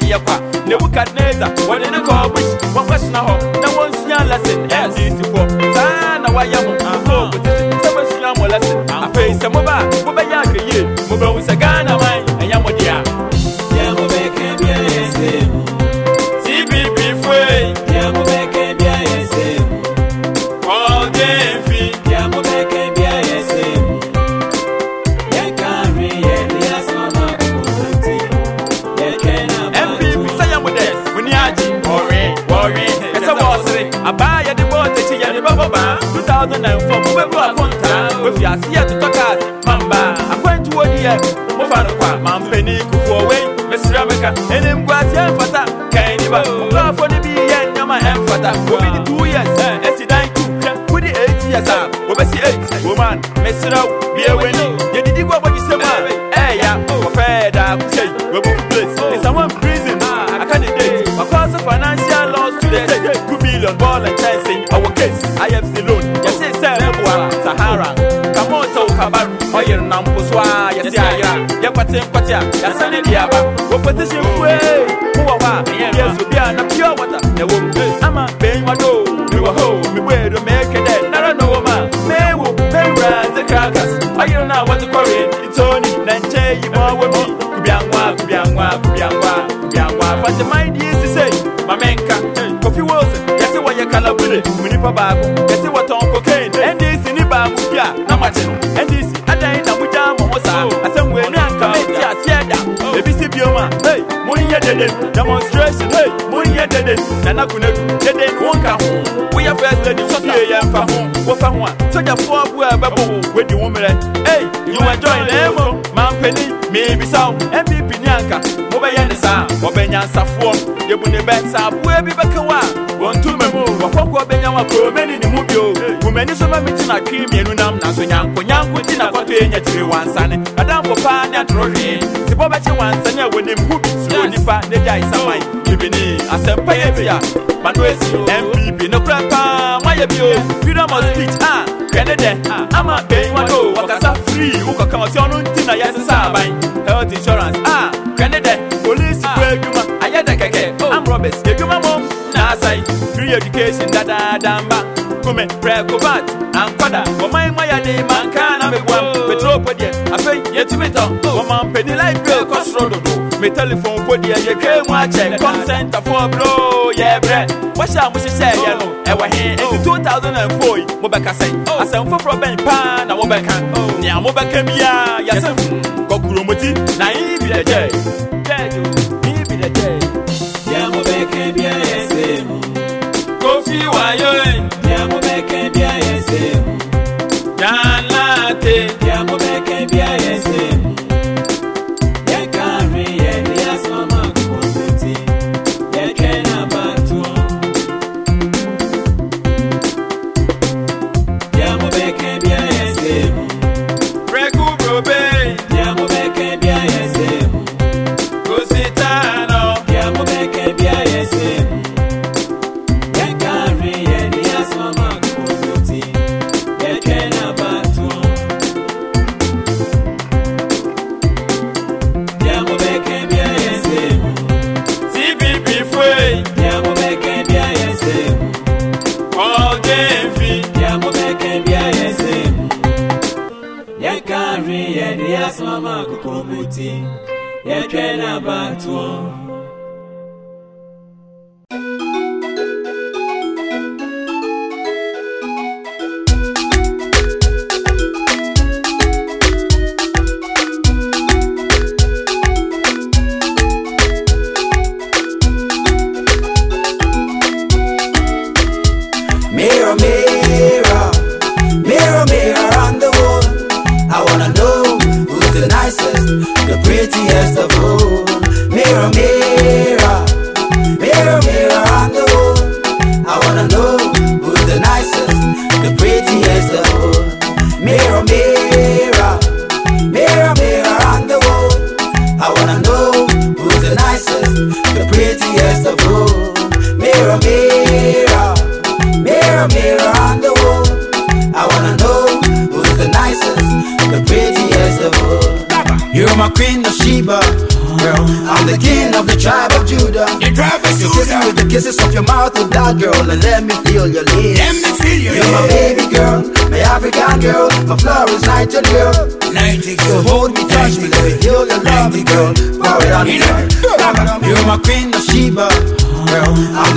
deɛ wɔnyɛ nadeɛ kwa nebukadnezar wɔde ne kɔɔ bush wɔnkɔtena hɔ na wɔnsua lesson ndcfoɔ saa na wayɛ mo ɛni kufu ɔwe mesira meka. Ɛni nkwasi ɛnfata kɛn ni ba. Nkurɔfo ni bi yɛ nyama ɛnfata obi di two years ɛsi dan tu wudi eight years ah, a obesi eight. Woman mesira you bie wɛni yedidi gbɔ bɔyi sɛ mu a ɛya eh, say. We're both yi It's a one prison ah, aka ne date. Cause of financial loss to the state. Two billion ball and chasing our case. I have ifc loan. Yɛsi sɛ ɛbua sahara. Come on, talk kamɔn sɛ o kabaru. Ɔyɛ nam posoa Yes, ayɛ. Yɛkwate nkwate a yɛasane de aba wɔpɛte hye fue mowɔ hɔ a yɛ so bi a na pure water. Ɛwɔ mu ama bɛnwa do mewɔ ho. Mebɔɛ do mɛɛkɛ dɛ nara na wɔ ma mewo mɛwura dze krakas ɔyere no a wɔdze kɔre ntoni na nkyɛn yi ma wɔ bi kubianwa kubianwa kubianwa kubianwa fate man die sisei ma menka kofi wilson yɛse wɔyɛ kalabule mu nipa baako yɛse wɔtɔn yɛ dede demonstration hey mun yɛ dede nana kun edu dede ni wɔn ka ho woyɛ first lady sɔta yɛ yɛn fa ho. Wofa ho a sojafoɔ abu a bɛbɔ wo wedi wo mmerɛ hey you were join ɛmo oh. mampani mibisa wo mpp ni anka mo bɛyɛ ne saa ɔbɛnyansafoɔ yɛbu ne bɛ nsa aboa bi bɛka wo a wo akorɔmani ne mu bio wumani so ma mete na twe mmienu nam nanso nyankonyanko nti na kɔtɔ ɛnya kyiri wansane. Adamfo paa ne atorɔ hwee nti bɔbɛkye wansane a wɔnim ho bi suro nipa ne gyae saman bibini asɛmpa yɛ bi a mano asi mpp no kora paa moayɛ bio freedom of speech a hwɛne dɛ ama bɛnyiwa no wɔkasa free wokɔka ɔsɛ ɔno nti na yɛsesa aban health insurance a hwɛne dɛ polisi fo adwuma ayɛ dɛ kɛkɛ amrobes adwuma mom na asai. Free education dadaada mba kume prɛkovat ankwada wɔman ma yɛde manka na meguam petrol po deɛ afei yɛtumi tɔ wɔma mpani bill kɔ soro dodo me telephone po deɛ yɛkɛ mu akyɛ kɔnsɛntafoɔ bro yɛbrɛ wɔhyɛ a mohyehyɛɛyɛ no. Ɛwɔ he ɛnti 2004 yi mobɛka sɛn asɛm foforɔ bɛn paa na mobɛka nea mobɛka biaa yɛsɛ kɔkuromoti na yi bi dɛ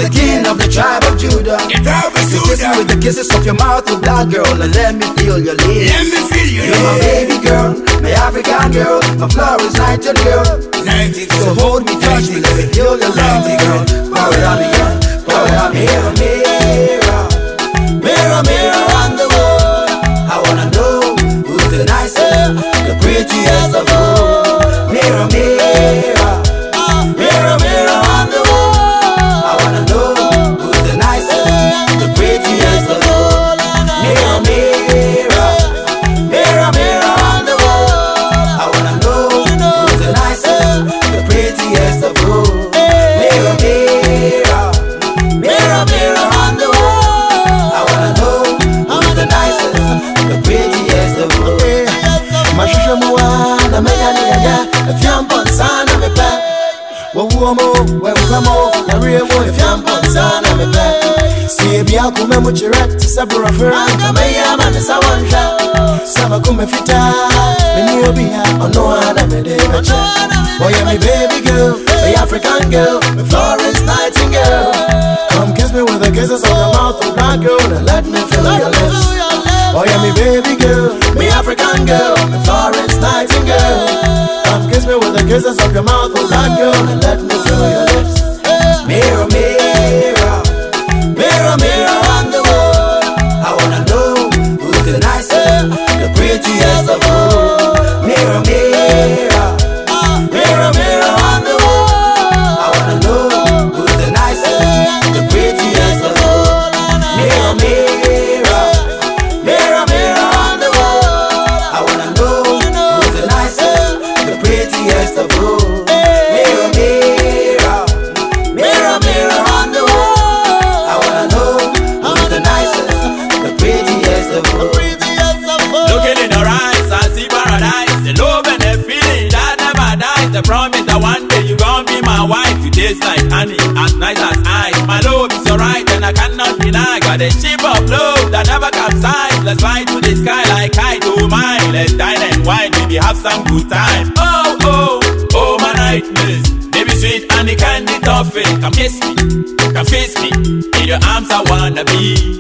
the king of the tribe of Judah. So kiss me with the kisses of your mouth, oh with that girl, and let me feel your lips. Let me feel your You're my baby girl, my African girl, my Florence Nightingale. So hold me, touch me, let me feel your love, girl. It on me, girl. It on me. Mirror, mirror, mirror, mirror on the wall. I wanna know who's the nicest, the prettiest of all. Mirror, mirror, ama ne sa wɔnhwɛ sɛ makoma fitaa mene obi a ɔno a na mede bɛkyɛ ɔyɛ me baby girl me african girl me florence nightingale. Come kiss me with the kisses of your mouth oh black girl and let me feel your lips. Oh yeah, me baby girl, me African girl, me Florence Nightingale. Come kiss me with the kisses of your mouth, oh black girl, and let me feel your lips. Got a ship of love that never capsize. Let's fly to the sky like kite, oh my. Let's dine and wine, maybe have some good time. Oh, oh, oh my nightmares. Baby sweet and the candy toffee. Come kiss me, come kiss me. In your arms I wanna be.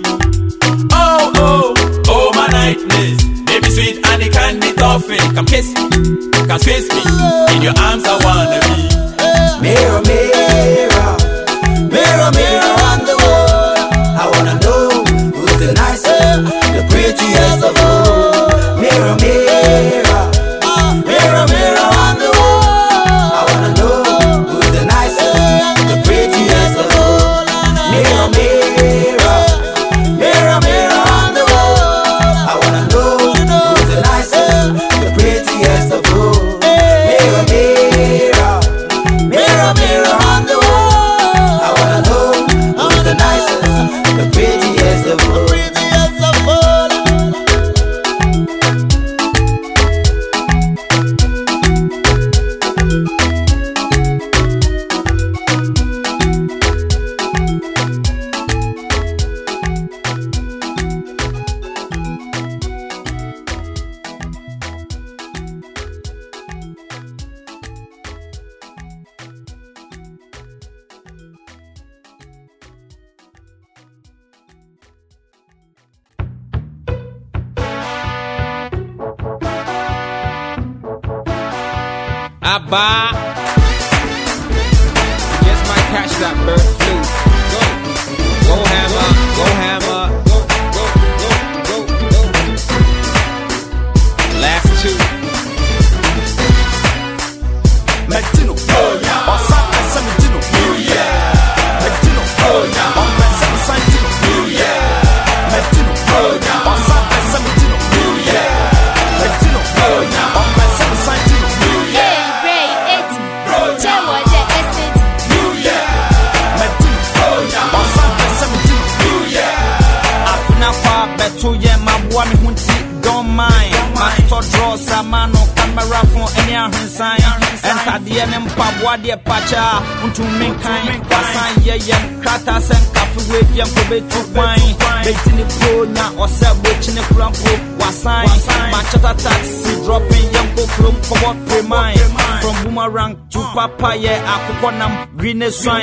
Ɛntadeɛ ne mpaboa deɛ pakya ntumi nkan wasan yɛyɛ krata sɛ nkafe wedeɛ nkɔbɛtu kwan bɛti ne pro nya ɔsɛ bɔkyi ne kura mpo wasan makyɛta taxi dropping yɛnkɔ kurom kɔbɔ preman from boomerang to papa yɛ akokɔ nam green ne swan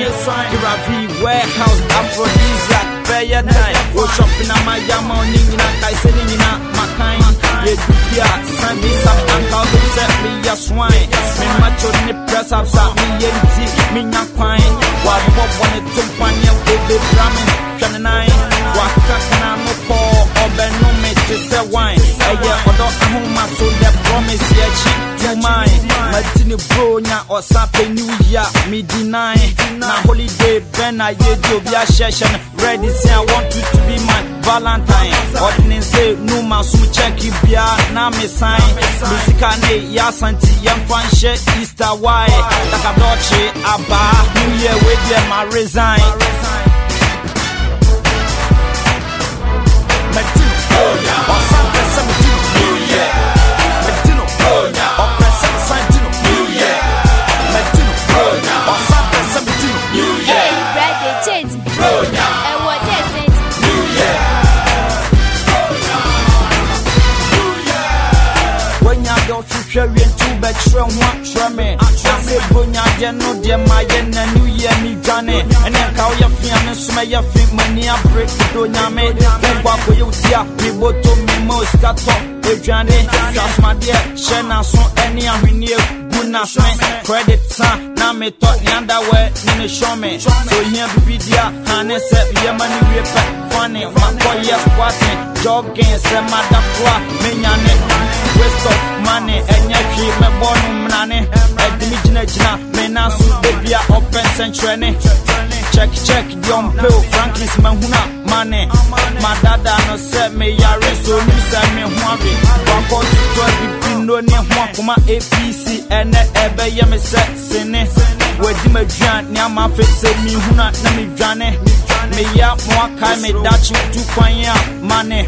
kiravi warehouse aphrodisiac bɛyɛ dan wo shopping na ma yama ne nyina kae sɛ ne nyina makan Reduce ya, sign me some anchor, look set me a swine. Me macho ni press up, sap me empty, me nya kwine. Wa bob one to panye, we be ramen, twenty nine. Wa kakana no fall, obe no me to say wine. Eh yeah, odo ahuma so the promise ye chi to mine. Martini bro nya or sap a new year, me deny. Na holiday ben a ye do via session. Ready say I want you to be my valentine. Ordinance say no man so check it bia na me sign. Me sika ne yɛ asanti yɛmfa nhyɛ easter why dakadɔkye abaa new year wey deɛ ma resign? Medino, Osa Samidino, year no deɛ ma yɛ na new year mi dwane ɛne nka woyɛ fea me nso mɛyɛ fe m'ani abere do nyame wonkɔ akɔyɛ wo tia meboto me ma osika tɔ edwane sasomadeɛ hyɛ n'aso ɛne ahwenneɛ gu n'asene credit sa na metɔ ne underwear ne ne show me so ohia bibi di a hane sɛ yɛma ne wie pɛ fane makɔyɛ squatin jogging sɛ madakoa menyane waste of money and your key me born mnane and me jina jina me na su baby open century check check young pill frankie's mahuna money my dada no set me yare so ni send me huabi one point to be no ne ho akoma apc and ebe ye me set sene wedi madwan ne ama fe se mi huna na me dwane me ya mo akai me dachi tu kwan ya money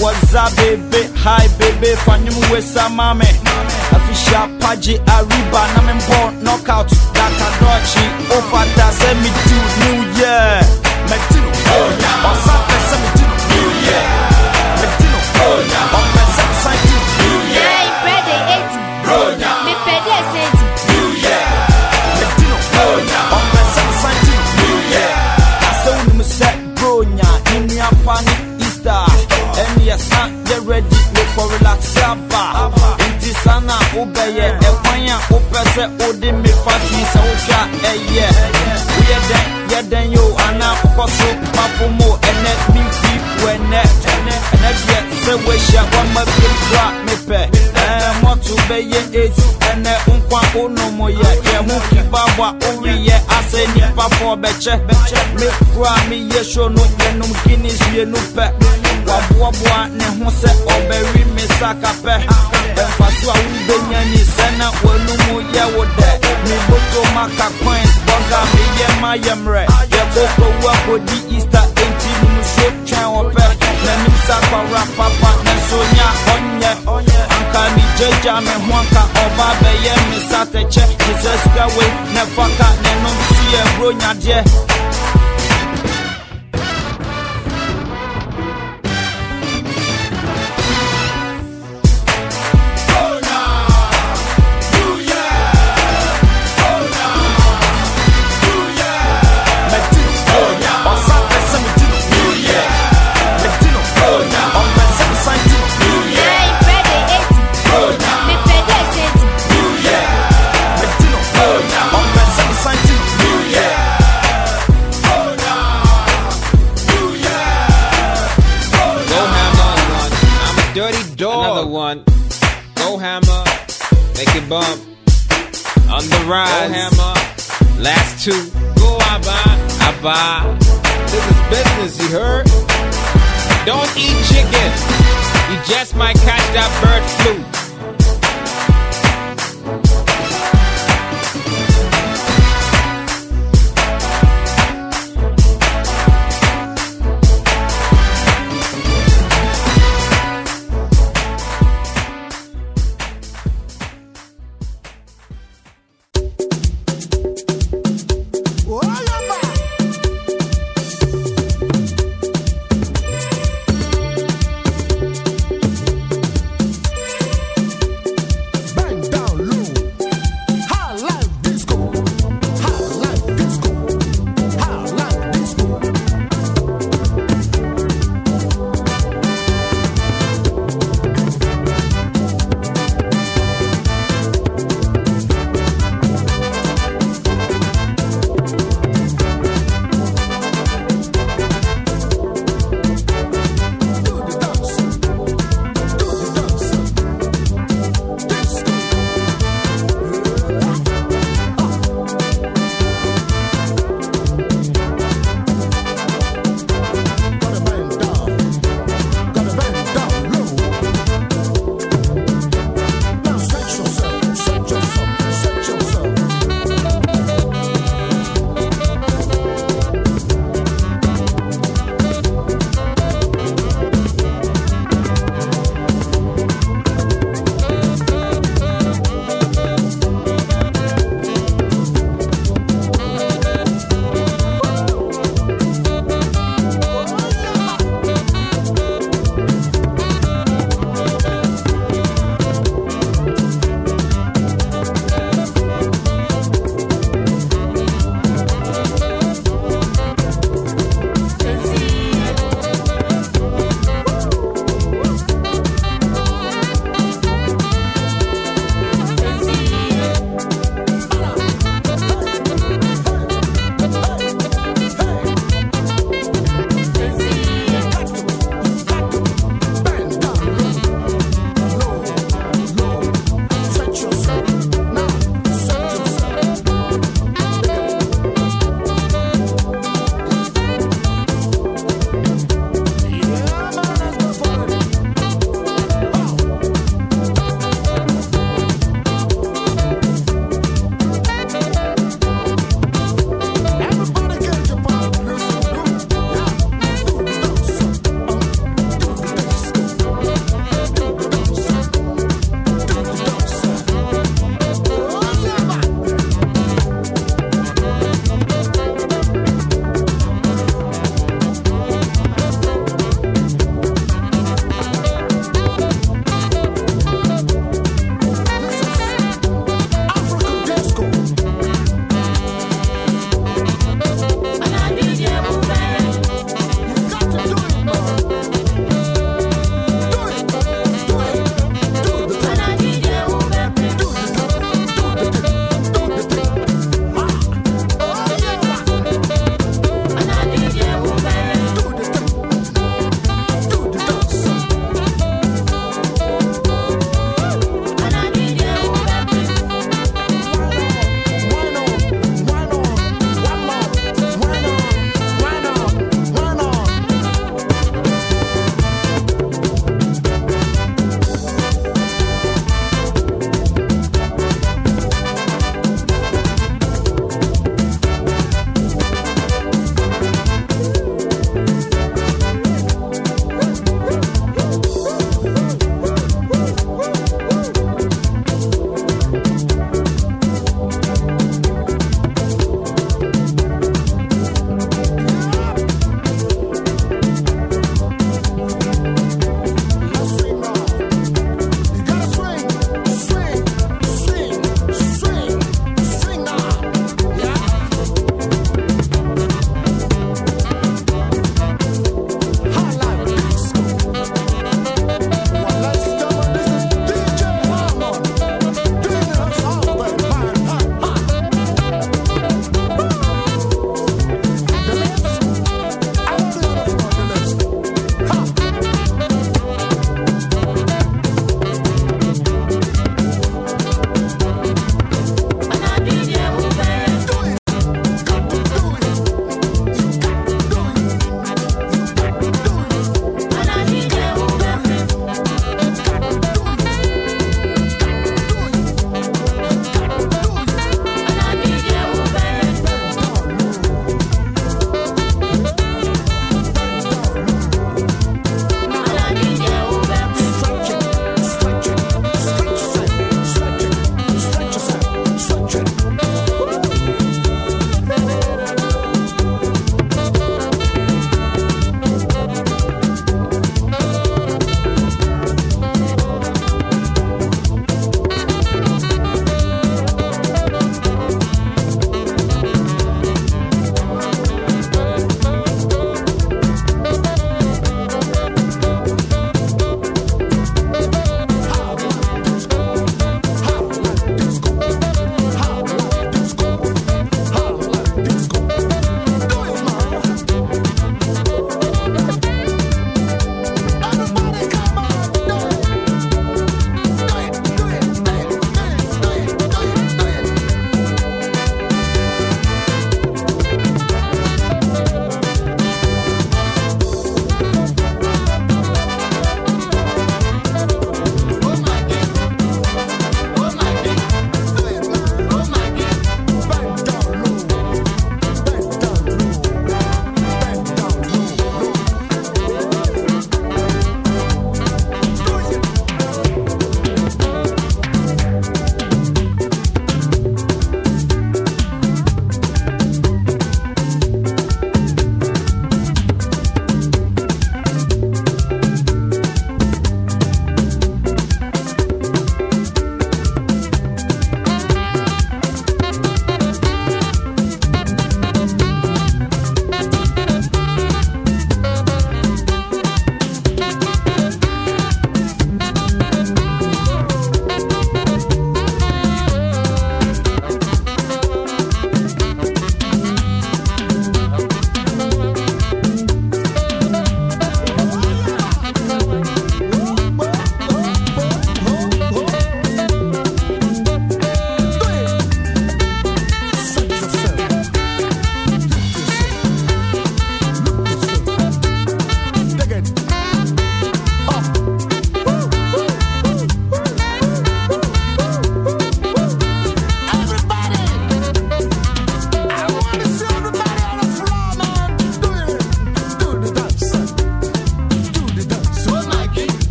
mane up, baby? hi bebe fa nwom wesa ma me afihyia pagye ariba. Na membɔ knockout. Dakadɔkye wofata sɛ medi new year. Medi no ɔsa pɛ sɛ medi no new year wobɛyɛ ɛkwan a wopɛ sɛ wode me fa fii sɛ wohwɛ a ɛyɛ. Woyɛ dɛn? Yɛ dɛn yo? Anaa wokɔ so mafo mo ɛnɛ memfi wɛnɛ ɛnɛ. Deɛ sɛ woahyia woama biom kora mepɛ mɔto bɛyɛ eight ɛnɛ nkwa wonom yɛ. Ho kibabɔ a woreyɛ asɛ nnipa fɔ bɛkyɛ. Me kora meyɛ show no yɛnom guinness wienu pɛ waboaboa ne ho sɛ ɔbɛwe me saka pɛ ɛmfa so a wobɛnya ni sɛ na w'anom yɛ wo dɛ meboto maka coins bɔga meyɛ ma mmerɛ yɛkɔkɔwu akɔdi easter enti nom so twɛn wɔ pɛ n'anim sa papa nanso nya ɔnyɛ anka megyagya me ho anka ɔba bɛyɛ me satɛkyɛ te sɛ ne faka n'anom so yɛ buro abba. This is business, you heard? Don't eat chicken. You just might catch that bird flu.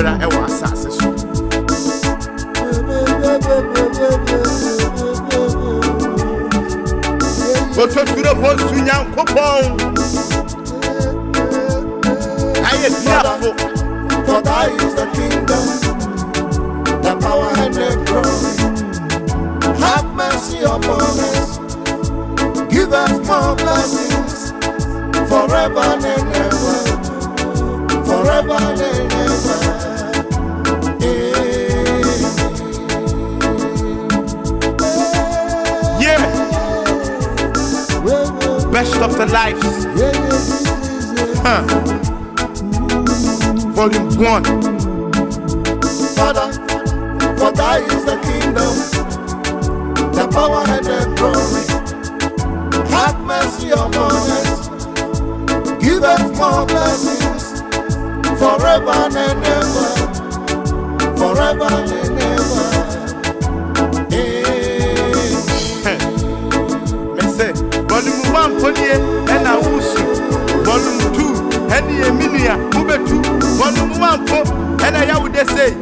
bra ɛwɔ asase so wɔtɔturo hɔ su For thy is the kingdom, the power and the glory. Have mercy upon us. Give us more blessings forever and ever. Forever and ever. of the lives. Huh. Volume 1. Father, for thy is the kingdom, the power and the glory. Have mercy upon us. Give us more blessings forever and ever. Forever and ever. Folie, and I will see. Volume two, and the Emilia, Ubetu, Volume one, four, and I would say,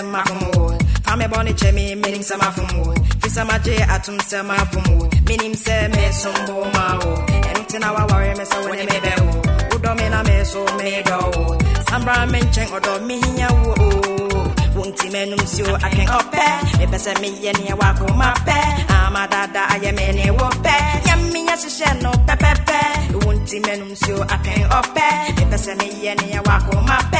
aba ne sɛ mafom wo fa me bɔne kyɛ me menim sɛ mafom wo fi sɛ magye atom sɛ mafom wo menim sɛ mesom bo ma wo ɛno nti na waware me sɛ wo ne mebɛ wo wodɔ me na me so medɔ wo sambra me nkyɛn ɔdɔ mehia wo wo nti m'anum suo atwɛn ɔpɛ mepɛ sɛ meyɛ neɛ wakoma pɛ ama dada ayɛ me ne wo pɛ nyameyɛ hyehyɛ no pɛpɛpɛ wo nti m'anum suo atwɛn ɔpɛ mepɛ sɛ meyɛ neɛ wakoma pɛ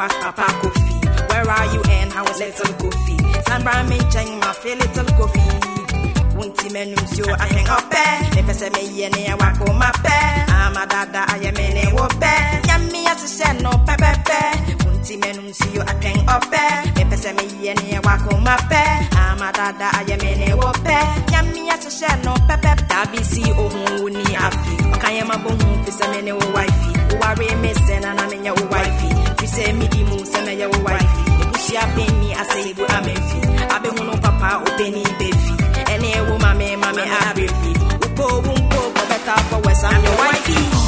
a papa kofi where are you and how is little kofi sanbra me nkyɛn ma fe little kofi wonti m'anum suo ahwɛn ɔpɛ mepɛ sɛ meyɛ ne ɛwakoma pɛ ama dada ayɛ me ne wo pɛ nyame ahyehyɛ no pɛpɛpɛ wonti m'anum suo atwɛn ɔpɛ mepɛ sɛ meyɛ ne ɛwakoma pɛ ama dada ayɛ me ne wo pɛ nyame ahyehyɛ no pɛpɛpɛ dabi si ohun wo ni afi ɔka yɛ ma bɔ hu fi sɛ me ne wo wifi woware me sɛ na na menyɛ wo wifi fi sɛ medi mu sɛ mɛyɛ wo wifi ebusua pɛni asɛ ibu amemfi abɛhu no papa opɛni bɛfi ɛne ɛwo mame mame abrɛfi wopɔ wo mpo kɔbɛta fɔ wɛs am your wifi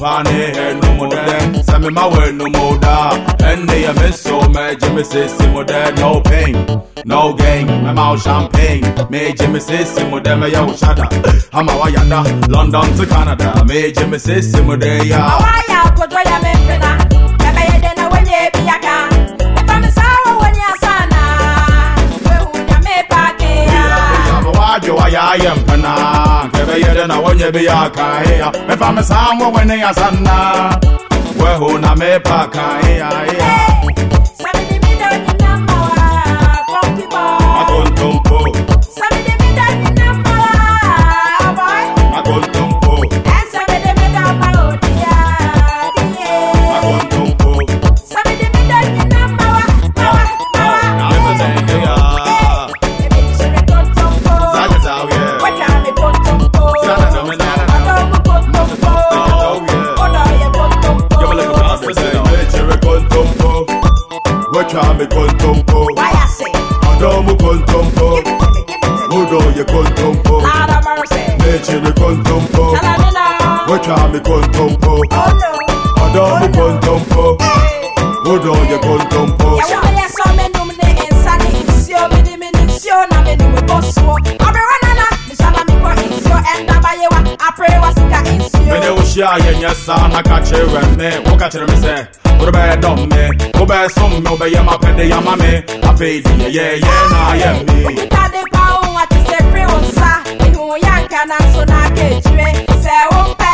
ne mu no mo pa ne he no mo de se me ma we no mo da and they am so me jimmy say si mo de no pain no gain. Me ma champagne. Me jimmy say si mo de me ya wo shada. Ama wa yada london to canada. Me jimmy say si mo de ya Awaya kodwa ya mempena Bebe yede na wenye biyaka Efa Wehu kebe yede na wonye bi ya ka ya me fa me sa mo we ne ya sanna we ho na me pa ka Watcha me I say Odo mu contompo. Odo ye contompo. Lord of mercy Mechere contompo. Tell me now Watcha me contompo. Oh no Odo mu oh, contompo. Odo ye contompo. I pray was ka insio Mene wo hyia yɛ nyɛ saa na ka kyerɛ me. Woka kyerɛ me sɛ wode bɛyɛ dɔm me? Wobɛyɛ som me? Wobɛyɛ mapɛde yɛma me? Afei de yɛyɛyɛ na yɛ me. Tade pa o wa ti se free o sa Ihu yanka na so na kejwe Se o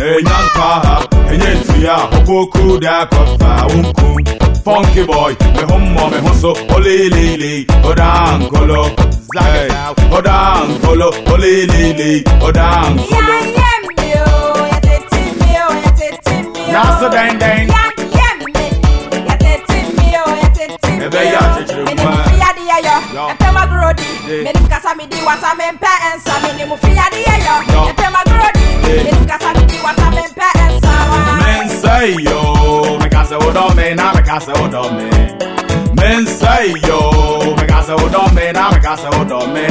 enyanka enyetu ya okoku da kofa unkum funky boy me homo me hoso olelele odankolo zaga odankolo olelele odankolo Nasa dang dang. Yeah, yeah, me. Yeah, that's it, me. Oh, that's it, me. Yeah, they are. Di yɛ yɔ Yɔ. Ɛpɛ ma goro di Yeah. Me kasa mi di wasa me ɛnsa Me ni mu fiya di yɛ yɔ Yɔ. Ɛpɛ di Yeah. Me ni mu kasa mi di wasa me mpɛ ɛnsa wa Men say yo, me casa o dome, na me casa o dome. Men say yo, me casa o dome, na me casa o dome.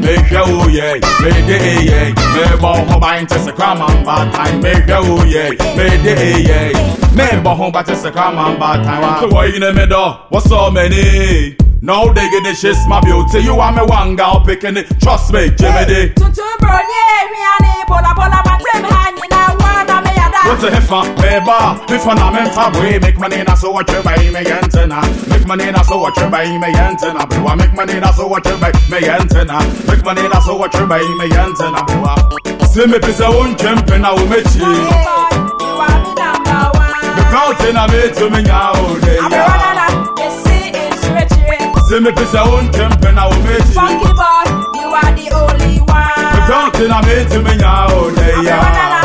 Me hwɛ ye, me de ye, me bɔ ho ban te sɛ kraman baatan. Me hwɛ ye, me de ye, me bɔ ho ba te sɛ kraman baatan. Wa wɔ yi ne me dɔ, wɔsɔ many. No digging the shit's my beauty. You are me one girl picking it. Trust me, Jimmy D. Tuntun bro ni ehwia ni bola bola ma tem ha nyina wa na me What's a heifer, beba? If I'm not meant for way, make money na so what you buy me antenna. Make money na so what you buy me antenna. I make money na so what you buy me antenna. Make money na so what you buy me antenna. See me pisa one champion I will meet you. You are me number one The crowd in a me to me now. Abe See me kiss your own temp and I will meet you. Funky boy, you are the only one. The don't think I made you me now, they are.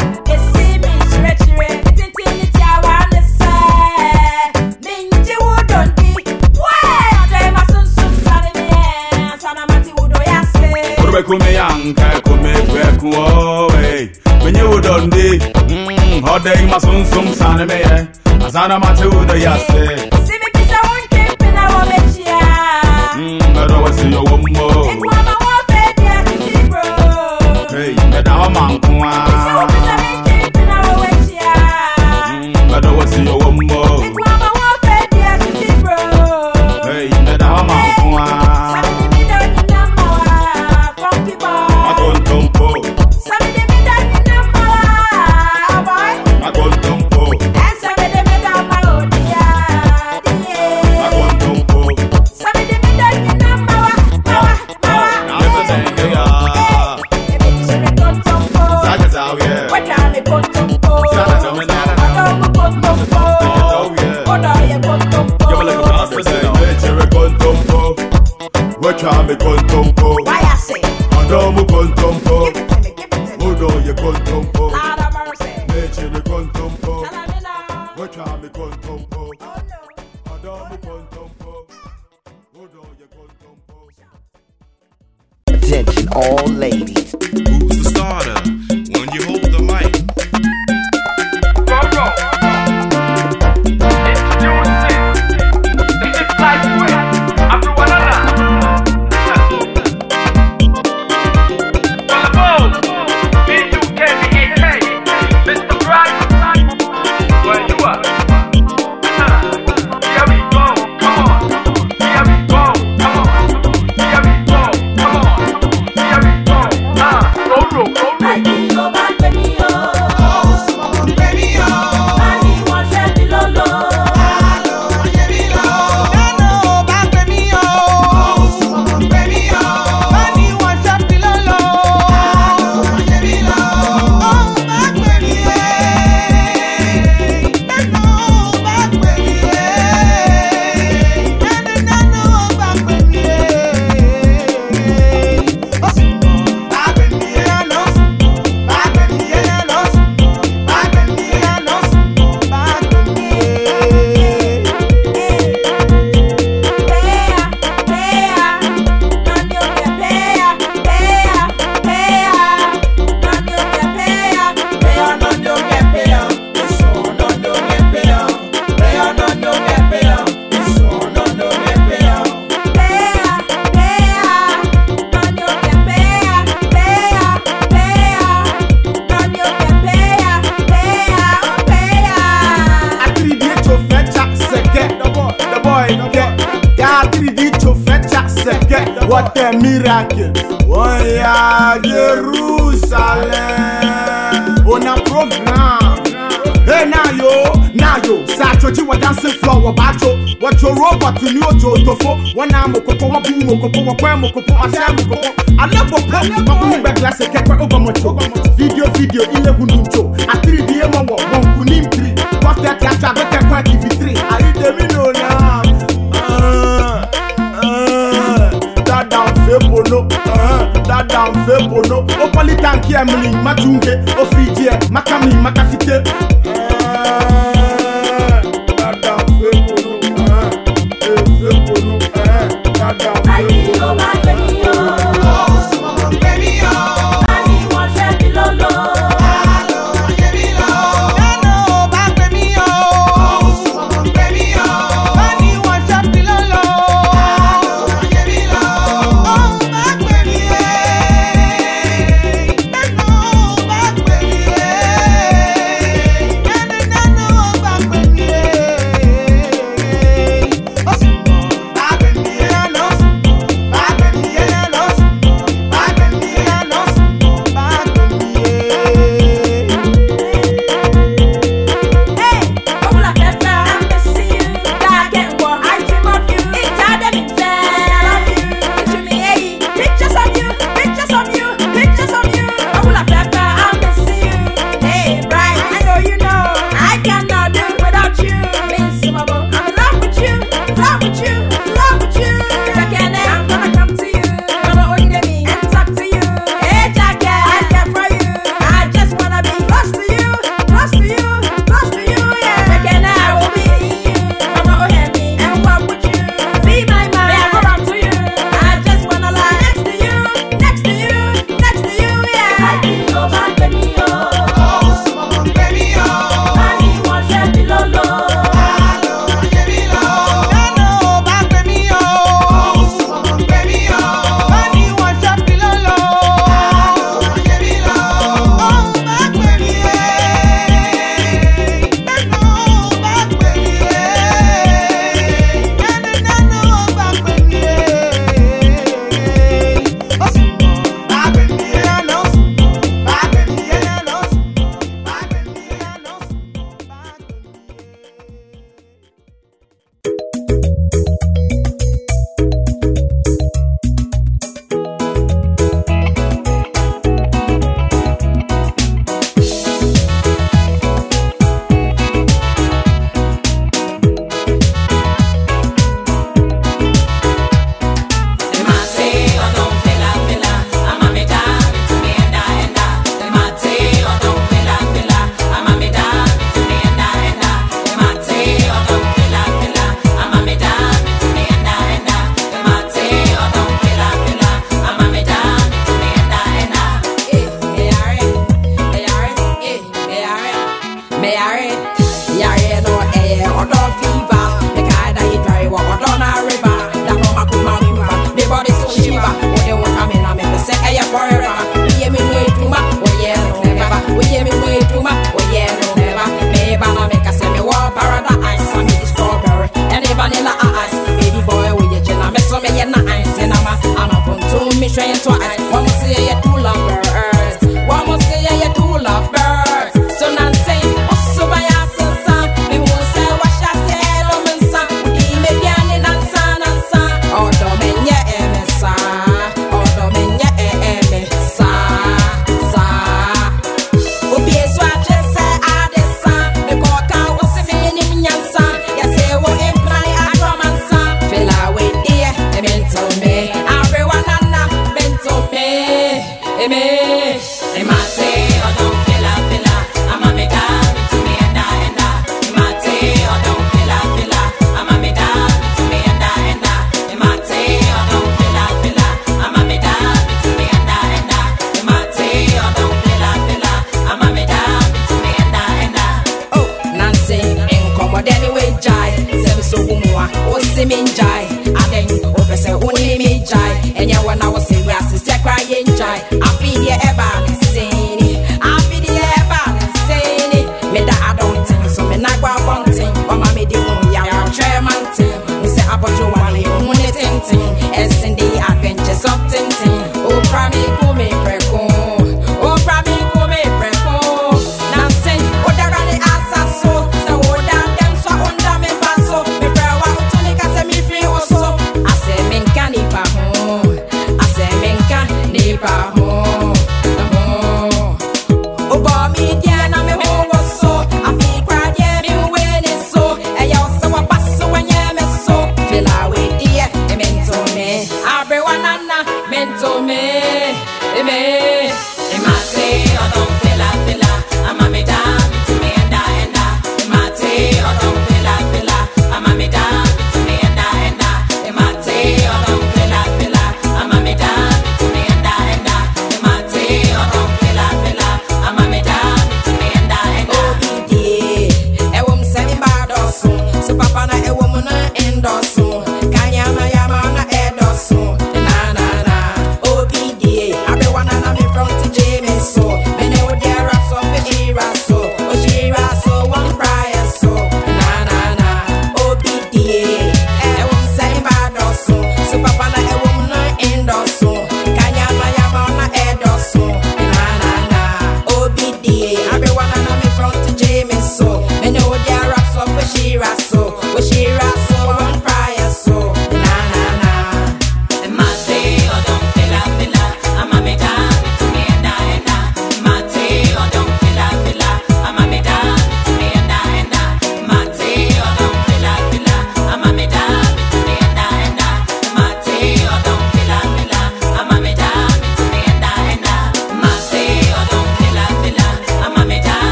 Kumi yanka kumi kweku owe Menye udondi Hode ima sun sun sum sanime Asana mate udo yase to your woman. Hey, you're the man,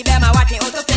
Adia mi chini be ma wake